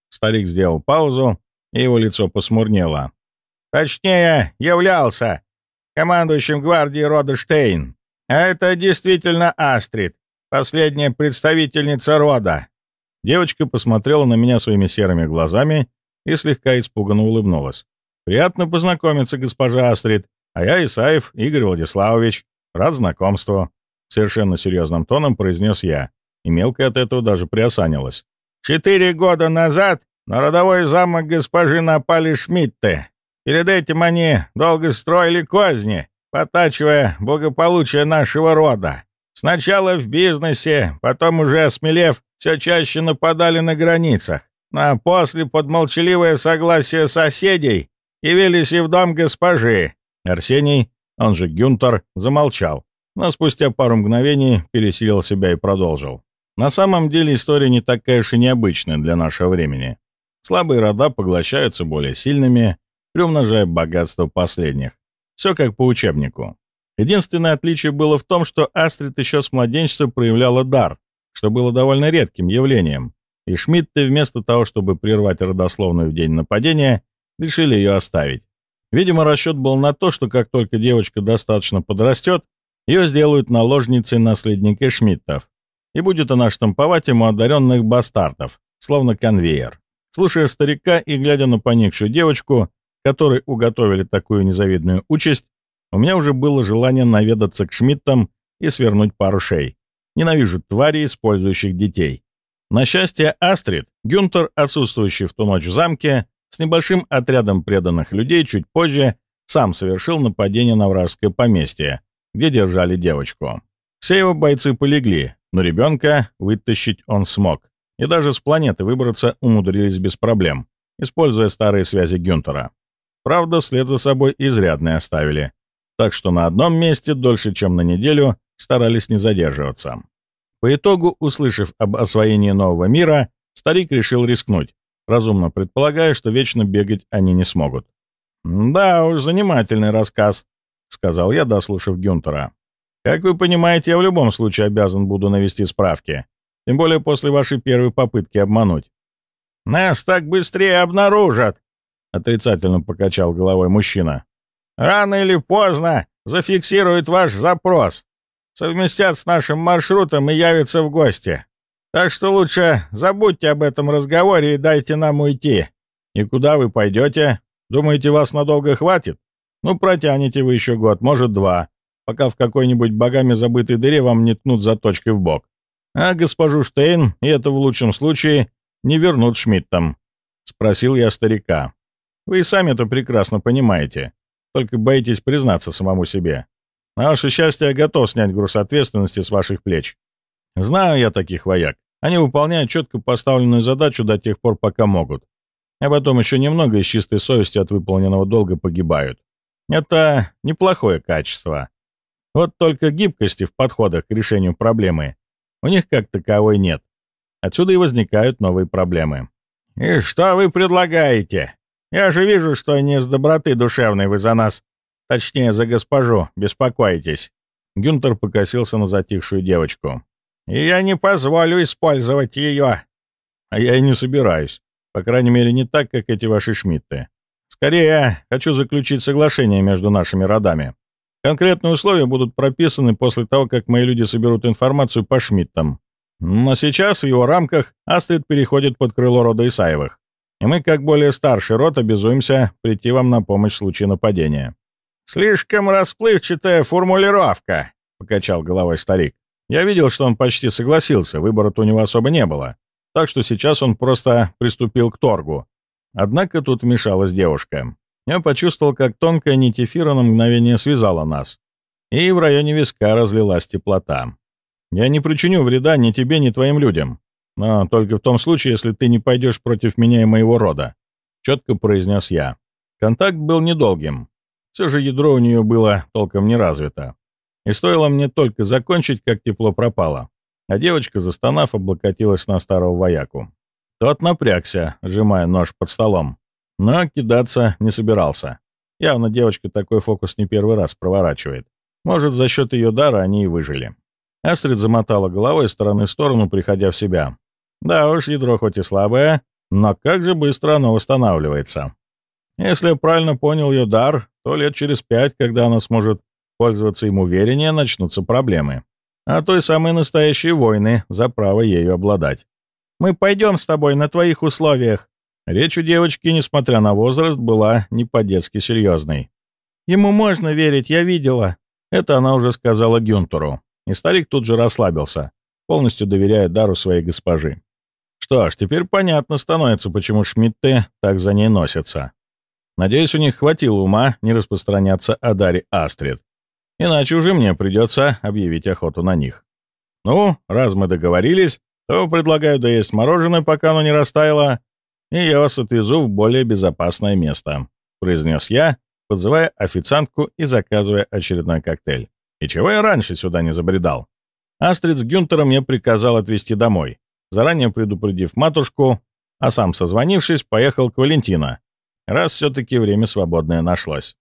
Старик сделал паузу, и его лицо посмурнело. «Точнее, являлся командующим гвардии рода Штейн. А это действительно Астрид, последняя представительница рода». Девочка посмотрела на меня своими серыми глазами и слегка испуганно улыбнулась. «Приятно познакомиться, госпожа Астрид. А я Исаев Игорь Владиславович. Рад знакомству. Совершенно серьезным тоном произнес я, и мелко от этого даже приосанилась. Четыре года назад на родовой замок госпожи напали Шмидты. Перед этим они долго строили козни, потачивая благополучие нашего рода. Сначала в бизнесе, потом уже осмелев, все чаще нападали на границах. А после, под молчаливое согласие соседей, явились и в дом госпожи, Арсений, он же Гюнтер, замолчал, но спустя пару мгновений пересилил себя и продолжил. На самом деле история не такая уж и необычная для нашего времени. Слабые рода поглощаются более сильными, приумножая богатство последних. Все как по учебнику. Единственное отличие было в том, что Астрид еще с младенчества проявляла дар, что было довольно редким явлением, и Шмидты вместо того, чтобы прервать родословную в день нападения, решили ее оставить. Видимо, расчет был на то, что как только девочка достаточно подрастет, ее сделают наложницей наследника Шмидтов, и будет она штамповать ему одаренных бастардов, словно конвейер. Слушая старика и глядя на поникшую девочку, которой уготовили такую незавидную участь, у меня уже было желание наведаться к Шмидтам и свернуть пару шей. Ненавижу тварей, использующих детей. На счастье Астрид, Гюнтер, отсутствующий в ту ночь в замке, с небольшим отрядом преданных людей чуть позже сам совершил нападение на вражеское поместье, где держали девочку. Все его бойцы полегли, но ребенка вытащить он смог. И даже с планеты выбраться умудрились без проблем, используя старые связи Гюнтера. Правда, след за собой изрядно оставили, так что на одном месте дольше, чем на неделю, старались не задерживаться. По итогу, услышав об освоении нового мира, старик решил рискнуть, разумно предполагая, что вечно бегать они не смогут. «Да уж, занимательный рассказ», — сказал я, дослушав Гюнтера. «Как вы понимаете, я в любом случае обязан буду навести справки, тем более после вашей первой попытки обмануть». «Нас так быстрее обнаружат», — отрицательно покачал головой мужчина. «Рано или поздно зафиксируют ваш запрос, совместят с нашим маршрутом и явятся в гости. Так что лучше забудьте об этом разговоре и дайте нам уйти. И куда вы пойдете? Думаете, вас надолго хватит? Ну, протянете вы еще год, может, два, пока в какой-нибудь богами забытой дыре вам не ткнут заточкой в бок. А госпожу Штейн, и это в лучшем случае, не вернут Шмидтам. Спросил я старика. Вы и сами-то прекрасно понимаете. Только боитесь признаться самому себе. На ваше счастье, я готов снять груз ответственности с ваших плеч. Знаю я таких вояк. Они выполняют четко поставленную задачу до тех пор, пока могут. А потом еще немного из чистой совести от выполненного долга погибают. Это неплохое качество. Вот только гибкости в подходах к решению проблемы у них как таковой нет. Отсюда и возникают новые проблемы. «И что вы предлагаете? Я же вижу, что не с доброты душевной вы за нас, точнее, за госпожу, беспокоитесь». Гюнтер покосился на затихшую девочку и я не позволю использовать ее. А я и не собираюсь. По крайней мере, не так, как эти ваши Шмидты. Скорее, хочу заключить соглашение между нашими родами. Конкретные условия будут прописаны после того, как мои люди соберут информацию по Шмидтам. Но сейчас в его рамках Астрид переходит под крыло рода Исаевых. И мы, как более старший род, обязуемся прийти вам на помощь в случае нападения. «Слишком расплывчатая формулировка», — покачал головой старик. Я видел, что он почти согласился, выбора-то у него особо не было. Так что сейчас он просто приступил к торгу. Однако тут вмешалась девушка. Я почувствовал, как тонкая нить эфира на мгновение связала нас. И в районе виска разлилась теплота. Я не причиню вреда ни тебе, ни твоим людям. Но только в том случае, если ты не пойдешь против меня и моего рода. Четко произнес я. Контакт был недолгим. Все же ядро у нее было толком не развито. И стоило мне только закончить, как тепло пропало, а девочка, застонав, облокотилась на старого вояку. Тот напрягся, сжимая нож под столом, но кидаться не собирался. Явно девочка такой фокус не первый раз проворачивает. Может, за счет ее дара они и выжили. Астрид замотала головой из стороны в сторону, приходя в себя. Да уж, ядро хоть и слабое, но как же быстро оно восстанавливается. Если я правильно понял ее дар, то лет через пять, когда она сможет пользоваться им увереннее, начнутся проблемы. А той самые настоящие войны за право ею обладать. «Мы пойдем с тобой на твоих условиях». Речь у девочки, несмотря на возраст, была не по-детски серьезной. «Ему можно верить, я видела». Это она уже сказала Гюнтеру. И старик тут же расслабился, полностью доверяя дару своей госпожи. Что ж, теперь понятно становится, почему Шмидты так за ней носятся. Надеюсь, у них хватило ума не распространяться о даре Астрид. Иначе уже мне придется объявить охоту на них. Ну, раз мы договорились, то предлагаю доесть мороженое, пока оно не растаяло, и я вас отвезу в более безопасное место», — произнес я, подзывая официантку и заказывая очередной коктейль. «И чего я раньше сюда не забредал?» Астрид с Гюнтером я приказал отвезти домой, заранее предупредив матушку, а сам, созвонившись, поехал к Валентина, раз все-таки время свободное нашлось.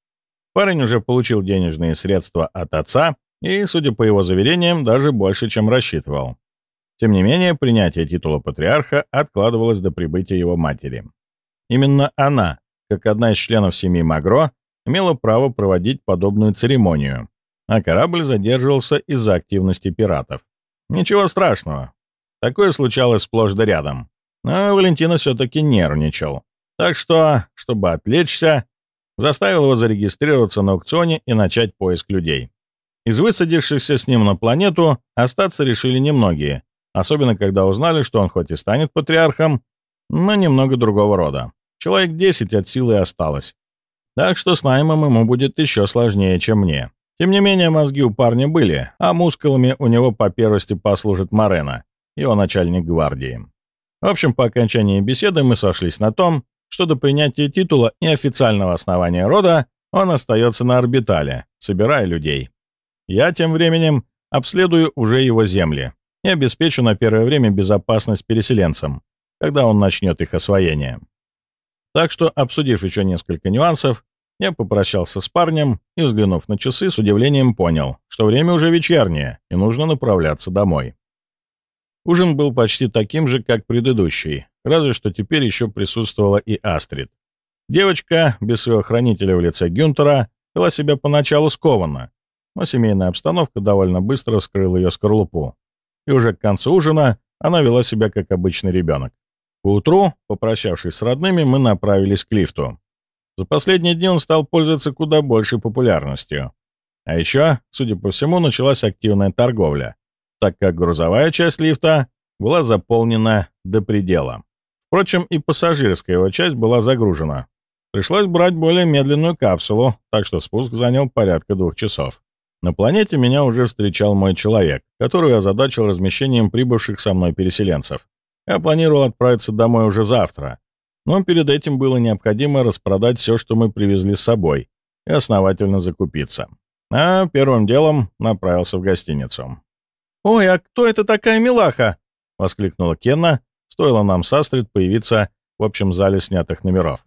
Парень уже получил денежные средства от отца и, судя по его заверениям, даже больше, чем рассчитывал. Тем не менее, принятие титула патриарха откладывалось до прибытия его матери. Именно она, как одна из членов семьи Магро, имела право проводить подобную церемонию, а корабль задерживался из-за активности пиратов. Ничего страшного. Такое случалось сплошь да рядом. Но Валентина все-таки нервничал. Так что, чтобы отвлечься, заставил его зарегистрироваться на аукционе и начать поиск людей. Из высадившихся с ним на планету остаться решили немногие, особенно когда узнали, что он хоть и станет патриархом, но немного другого рода. Человек 10 от силы осталось. Так что с наймом ему будет еще сложнее, чем мне. Тем не менее, мозги у парня были, а мускулами у него по первости послужит Марена, его начальник гвардии. В общем, по окончании беседы мы сошлись на том, что до принятия титула и официального основания рода он остается на орбитале, собирая людей. Я тем временем обследую уже его земли и обеспечу на первое время безопасность переселенцам, когда он начнет их освоение. Так что, обсудив еще несколько нюансов, я попрощался с парнем и, взглянув на часы, с удивлением понял, что время уже вечернее и нужно направляться домой. Ужин был почти таким же, как предыдущий, разве что теперь еще присутствовала и Астрид. Девочка, без своего хранителя в лице Гюнтера, вела себя поначалу скованно, но семейная обстановка довольно быстро вскрыла ее скорлупу. И уже к концу ужина она вела себя как обычный ребенок. Поутру, попрощавшись с родными, мы направились к лифту. За последние дни он стал пользоваться куда большей популярностью. А еще, судя по всему, началась активная торговля, так как грузовая часть лифта была заполнена до предела. Впрочем, и пассажирская его часть была загружена. Пришлось брать более медленную капсулу, так что спуск занял порядка двух часов. На планете меня уже встречал мой человек, который озадачил размещением прибывших со мной переселенцев. Я планировал отправиться домой уже завтра, но перед этим было необходимо распродать все, что мы привезли с собой, и основательно закупиться. А первым делом направился в гостиницу. «Ой, а кто это такая милаха?» — воскликнула Кенна, стоило нам с Астрид появиться в общем зале снятых номеров.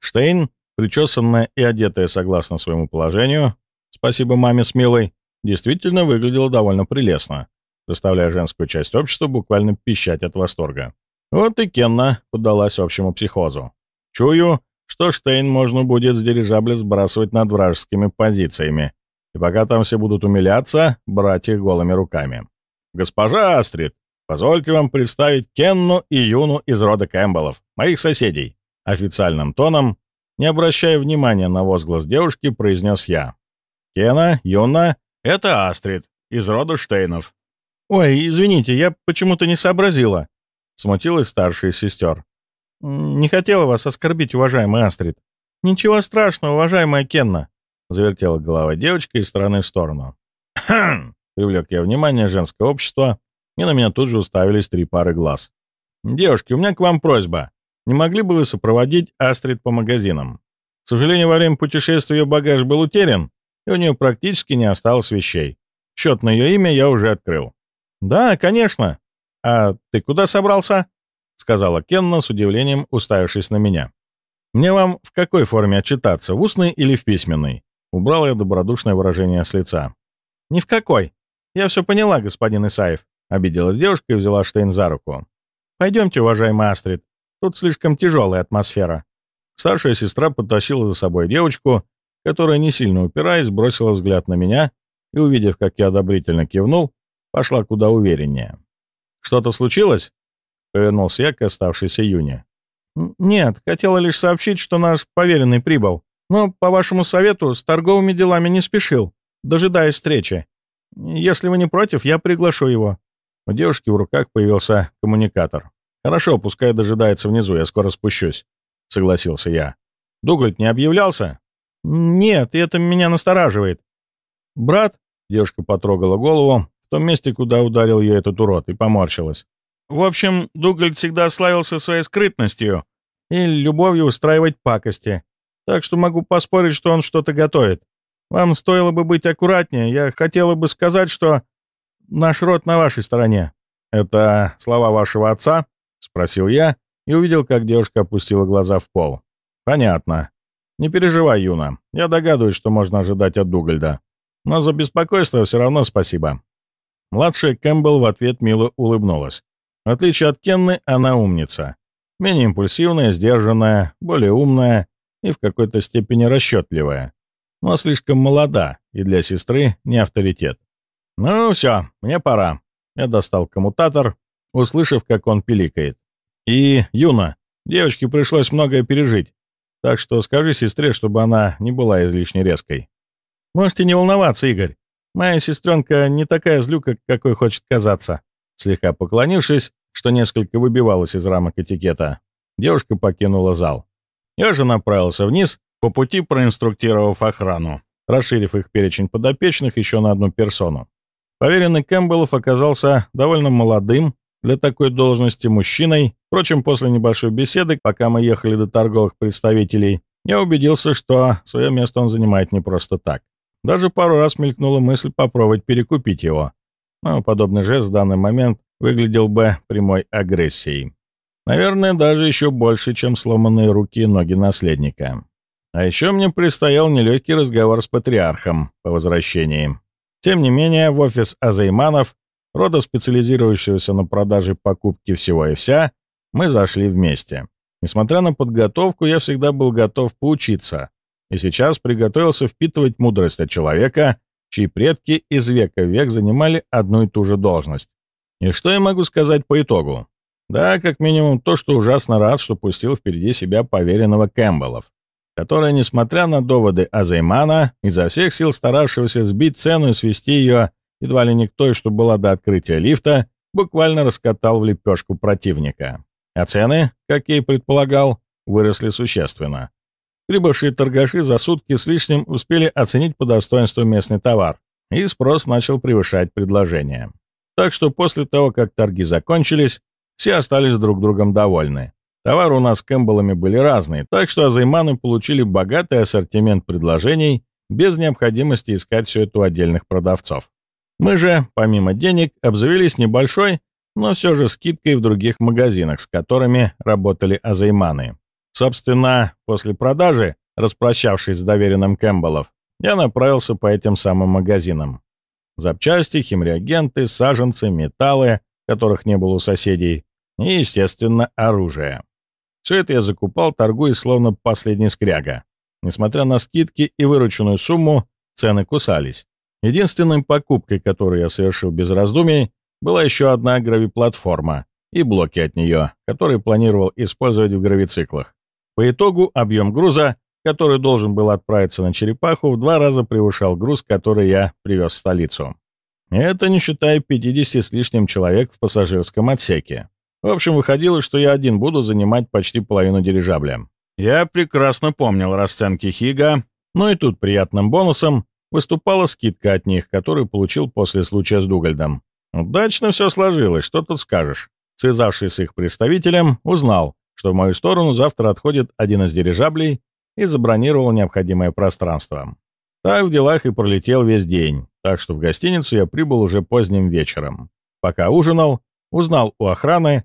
Штейн, причесанная и одетая согласно своему положению, спасибо маме с милой, действительно выглядела довольно прелестно, заставляя женскую часть общества буквально пищать от восторга. Вот и Кенна поддалась общему психозу. Чую, что Штейн можно будет с дирижабля сбрасывать над вражескими позициями, и пока там все будут умиляться, брать их голыми руками. «Госпожа Астрид, позвольте вам представить Кенну и Юну из рода Кэмпбеллов, моих соседей», официальным тоном, не обращая внимания на возглас девушки, произнес я. «Кена, Юна, это Астрид, из рода Штейнов». «Ой, извините, я почему-то не сообразила», Смутилась старшая сестер. «Не хотела вас оскорбить, уважаемый Астрид». «Ничего страшного, уважаемая Кенна», — завертела голова девочка из стороны в сторону. «Хм!» — привлек я внимание женского общества, и на меня тут же уставились три пары глаз. «Девушки, у меня к вам просьба. Не могли бы вы сопроводить Астрид по магазинам? К сожалению, во время путешествия ее багаж был утерян, и у нее практически не осталось вещей. Счет на ее имя я уже открыл». «Да, конечно», «А ты куда собрался?» — сказала Кенна с удивлением, уставившись на меня. «Мне вам в какой форме отчитаться, в устной или в письменной?» Убрал я добродушное выражение с лица. «Ни в какой. Я все поняла, господин Исаев», — обиделась девушка и взяла Штейн за руку. «Пойдемте, уважаемый Астрид. Тут слишком тяжелая атмосфера». Старшая сестра подтащила за собой девочку, которая, не сильно упираясь, бросила взгляд на меня и, увидев, как я одобрительно кивнул, пошла куда увереннее. «Что-то случилось?» — повернулся я к оставшейся Юне. «Нет, хотела лишь сообщить, что наш поверенный прибыл. Но, по вашему совету, с торговыми делами не спешил, дожидаясь встречи. Если вы не против, я приглашу его». У девушки в руках появился коммуникатор. «Хорошо, пускай дожидается внизу, я скоро спущусь», — согласился я. «Дугальд не объявлялся?» «Нет, это меня настораживает». «Брат?» — девушка потрогала голову, в том месте, куда ударил ее этот урод, и поморщилась. В общем, Дугальд всегда славился своей скрытностью и любовью устраивать пакости. Так что могу поспорить, что он что-то готовит. Вам стоило бы быть аккуратнее. Я хотела бы сказать, что наш род на вашей стороне. Это слова вашего отца? Спросил я и увидел, как девушка опустила глаза в пол. Понятно. Не переживай, Юна. Я догадываюсь, что можно ожидать от Дугальда. Но за беспокойство все равно спасибо. Младшая Кэмпбелл в ответ мило улыбнулась. В отличие от Кенны, она умница. Менее импульсивная, сдержанная, более умная и в какой-то степени расчетливая. Но слишком молода и для сестры не авторитет. «Ну все, мне пора». Я достал коммутатор, услышав, как он пиликает. «И, Юна, девочке пришлось многое пережить, так что скажи сестре, чтобы она не была излишне резкой». «Можете не волноваться, Игорь. Моя сестренка не такая злюка, какой хочет казаться». Слегка поклонившись, что несколько выбивалось из рамок этикета, девушка покинула зал. Я же направился вниз, по пути проинструктировав охрану, расширив их перечень подопечных еще на одну персону. Поверенный Кэмпбеллов оказался довольно молодым для такой должности мужчиной. Впрочем, после небольшой беседы, пока мы ехали до торговых представителей, я убедился, что свое место он занимает не просто так. Даже пару раз мелькнула мысль попробовать перекупить его. Но подобный жест в данный момент выглядел бы прямой агрессией. Наверное, даже еще больше, чем сломанные руки и ноги наследника. А еще мне предстоял нелегкий разговор с патриархом по возвращении. Тем не менее, в офис Азайманов, рода специализирующегося на продаже покупки всего и вся, мы зашли вместе. Несмотря на подготовку, я всегда был готов поучиться, и сейчас приготовился впитывать мудрость от человека, чьи предки из века в век занимали одну и ту же должность. И что я могу сказать по итогу? Да, как минимум то, что ужасно рад, что пустил впереди себя поверенного Кэмпбеллов, который, несмотря на доводы Азаймана, изо всех сил старавшегося сбить цену и свести ее едва ли не к той, что была до открытия лифта, буквально раскатал в лепешку противника. А цены, как я и предполагал, выросли существенно. Прибывшие торгаши за сутки с лишним успели оценить по достоинству местный товар, и спрос начал превышать предложение. Так что после того, как торги закончились, все остались друг другом довольны. Товары у нас с Кэмпбеллами были разные, так что азайманы получили богатый ассортимент предложений без необходимости искать все это у отдельных продавцов. Мы же, помимо денег, обзавелись небольшой, но все же скидкой в других магазинах, с которыми работали азайманы. Собственно, после продажи, распрощавшись с доверенным Кэмпбеллов, я направился по этим самым магазинам. Запчасти, химреагенты, саженцы, металлы, которых не было у соседей, и, естественно, оружие. Все это я закупал, торгуя словно последний скряга. Несмотря на скидки и вырученную сумму, цены кусались. Единственной покупкой, которую я совершил без раздумий, была еще одна гравиплатформа и блоки от нее, которые планировал использовать в гравициклах. По итогу объем груза, который должен был отправиться на черепаху, в два раза превышал груз, который я привез в столицу. Это не считая 50 с лишним человек в пассажирском отсеке. В общем, выходило, что я один буду занимать почти половину дирижабля. Я прекрасно помнил расценки Хига, но и тут приятным бонусом выступала скидка от них, которую получил после случая с Дугальдом. Удачно все сложилось, что тут скажешь. Связавшись с их представителем, узнал, что в мою сторону завтра отходит один из дирижаблей и забронировал необходимое пространство. Так в делах и пролетел весь день, так что в гостиницу я прибыл уже поздним вечером. Пока ужинал, узнал у охраны,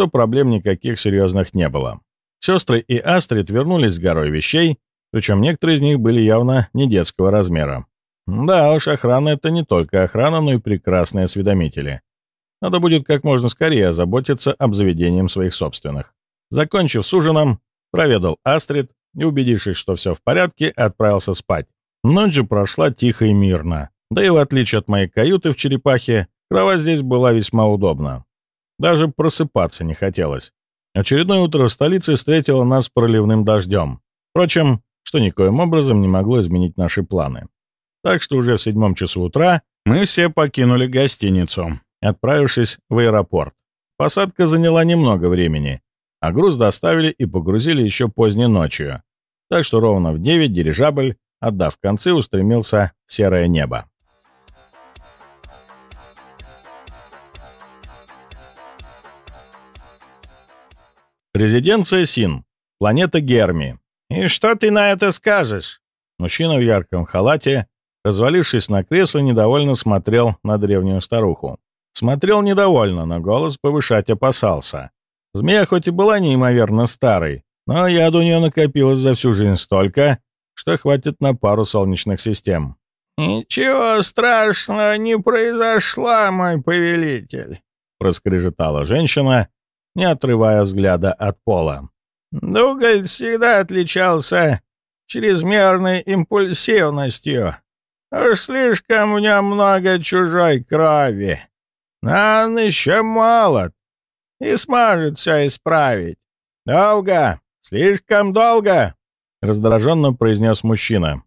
что проблем никаких серьезных не было. Сестры и Астрид вернулись с горой вещей, причем некоторые из них были явно не детского размера. Да уж, охрана — это не только охрана, но и прекрасные осведомители. Надо будет как можно скорее озаботиться обзаведением своих собственных. Закончив с ужином, проведал Астрид, и, убедившись, что все в порядке, отправился спать. Ночь же прошла тихо и мирно. Да и в отличие от моей каюты в черепахе, кровать здесь была весьма удобна. Даже просыпаться не хотелось. Очередное утро в столице встретило нас проливным дождем. Впрочем, что никоим образом не могло изменить наши планы. Так что уже в седьмом часу утра мы все покинули гостиницу, отправившись в аэропорт. Посадка заняла немного времени, а груз доставили и погрузили еще поздней ночью, так что ровно в 9 дирижабль, отдав концы, устремился в серое небо. Резиденция Син. Планета Герми. «И что ты на это скажешь?» Мужчина в ярком халате, развалившись на кресло, недовольно смотрел на древнюю старуху. Смотрел недовольно, но голос повышать опасался. Змея хоть и была неимоверно старой, но яд у нее накопилось за всю жизнь столько, что хватит на пару солнечных систем. «Ничего страшного не произошло, мой повелитель», — проскрежетала женщина, не отрывая взгляда от пола. «Дугаль всегда отличался чрезмерной импульсивностью. Уж слишком в нем много чужой крови. Но он еще молод и сможет все исправить. Долго, слишком долго», — раздраженно произнес мужчина.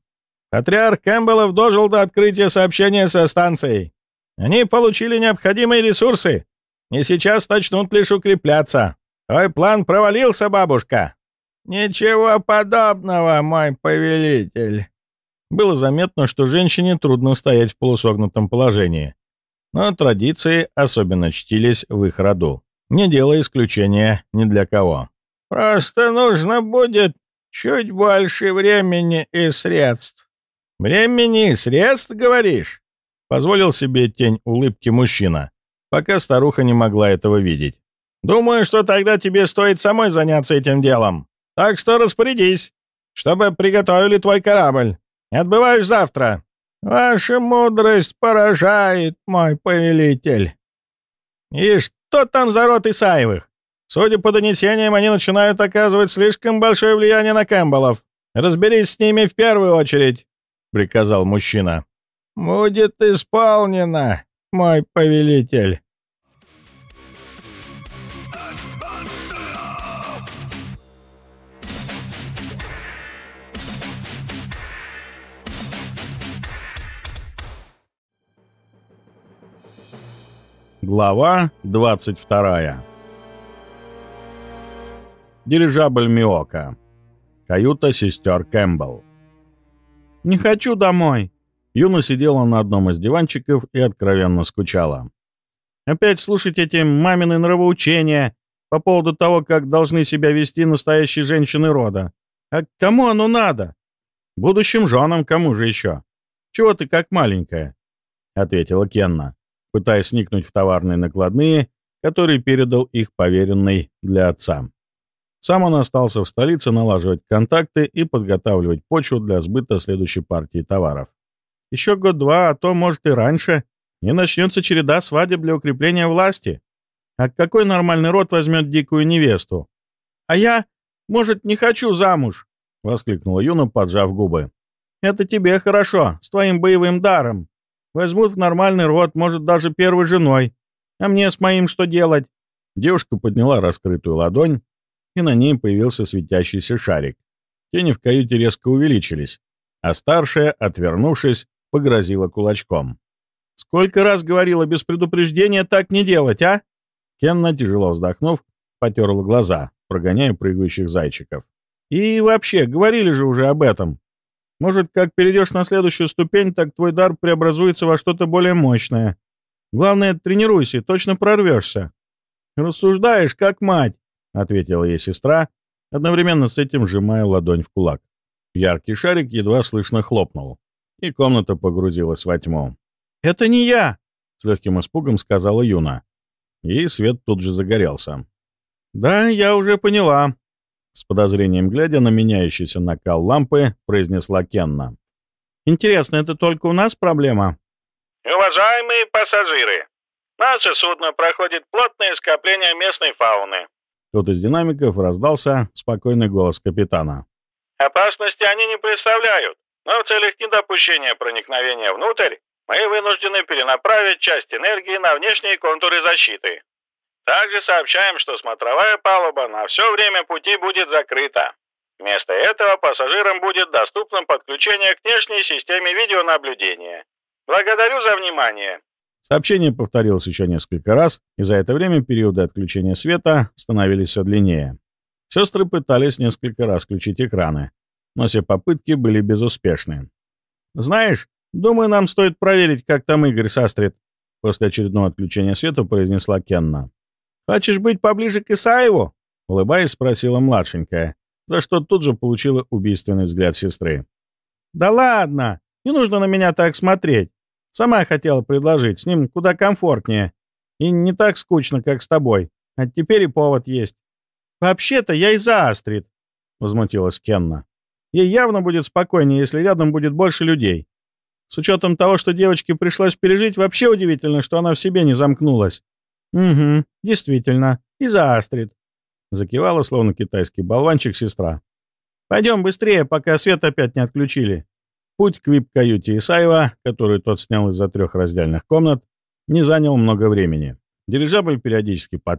Патриарх Кэмпбеллов дожил до открытия сообщения со станцией. Они получили необходимые ресурсы и сейчас начнут лишь укрепляться. Твой план провалился, бабушка. Ничего подобного, мой повелитель. Было заметно, что женщине трудно стоять в полусогнутом положении. Но традиции особенно чтились в их роду, не делая исключения ни для кого. «Просто нужно будет чуть больше времени и средств. «Времени и средств, говоришь?» — позволил себе тень улыбки мужчина, пока старуха не могла этого видеть. «Думаю, что тогда тебе стоит самой заняться этим делом. Так что распорядись, чтобы приготовили твой корабль. Отбываешь завтра». «Ваша мудрость поражает, мой повелитель». «И что там за род Исаевых? Судя по донесениям, они начинают оказывать слишком большое влияние на Кэмпбеллов. Разберись с ними в первую очередь». — приказал мужчина. «Будет исполнено, мой повелитель». Глава 22 Дирижабль Миока. Каюта сестер Кэмпбелл. «Не хочу домой!» Юна сидела на одном из диванчиков и откровенно скучала. «Опять слушать эти мамины нравоучения по поводу того, как должны себя вести настоящие женщины рода. А кому оно надо? Будущим женам кому же еще? Чего ты как маленькая?» — ответила Кенна, пытаясь сникнуть в товарные накладные, которые передал их поверенный для отца. Сам он остался в столице налаживать контакты и подготавливать почву для сбыта следующей партии товаров. Еще год-два, а то, может, и раньше, не начнется череда свадеб для укрепления власти. А какой нормальный род возьмет дикую невесту? А я, может, не хочу замуж, — воскликнула Юна, поджав губы. Это тебе хорошо, с твоим боевым даром. Возьмут в нормальный род, может, даже первой женой. А мне с моим что делать? Девушка подняла раскрытую ладонь, и на ней появился светящийся шарик. Тени в каюте резко увеличились, а старшая, отвернувшись, погрозила кулачком. «Сколько раз говорила без предупреждения так не делать, а?» Кенна, тяжело вздохнув, потерла глаза, прогоняя прыгающих зайчиков. «И вообще, говорили же уже об этом. Может, как перейдешь на следующую ступень, так твой дар преобразуется во что-то более мощное. Главное, тренируйся, точно прорвешься. Рассуждаешь, как мать. — ответила ей сестра, одновременно с этим сжимая ладонь в кулак. Яркий шарик едва слышно хлопнул, и комната погрузилась во тьму. «Это не я!» — с легким испугом сказала Юна. И свет тут же загорелся. «Да, я уже поняла», — с подозрением глядя на меняющийся накал лампы, произнесла Кенна. «Интересно, это только у нас проблема?» «Уважаемые пассажиры, наше судно проходит плотное скопление местной фауны. Тут из динамиков раздался спокойный голос капитана. «Опасности они не представляют, но в целях недопущения проникновения внутрь мы вынуждены перенаправить часть энергии на внешние контуры защиты. Также сообщаем, что смотровая палуба на все время пути будет закрыта. Вместо этого пассажирам будет доступно подключение к внешней системе видеонаблюдения. Благодарю за внимание. Сообщение повторилось еще несколько раз, и за это время периоды отключения света становились все длиннее. Сестры пытались несколько раз включить экраны, но все попытки были безуспешны. «Знаешь, думаю, нам стоит проверить, как там Игорь с Астрид», после очередного отключения света произнесла Кенна. «Хочешь быть поближе к Исаеву?» улыбаясь, спросила младшенькая, за что тут же получила убийственный взгляд сестры. «Да ладно! Не нужно на меня так смотреть. Сама хотела предложить, с ним куда комфортнее. И не так скучно, как с тобой. А теперь и повод есть. «Вообще-то я и за Астрид», — возмутилась Кенна. «Ей явно будет спокойнее, если рядом будет больше людей». С учетом того, что девочке пришлось пережить, вообще удивительно, что она в себе не замкнулась. Угу, действительно. И за Астрид. Закивала, словно китайский болванчик, сестра. Пойдем быстрее, пока свет опять не отключили. Путь к вип-каюте Исаева, которую тот снял из-за трех раздельных комнат, не занял много времени. Дирижабль периодически потряхивал,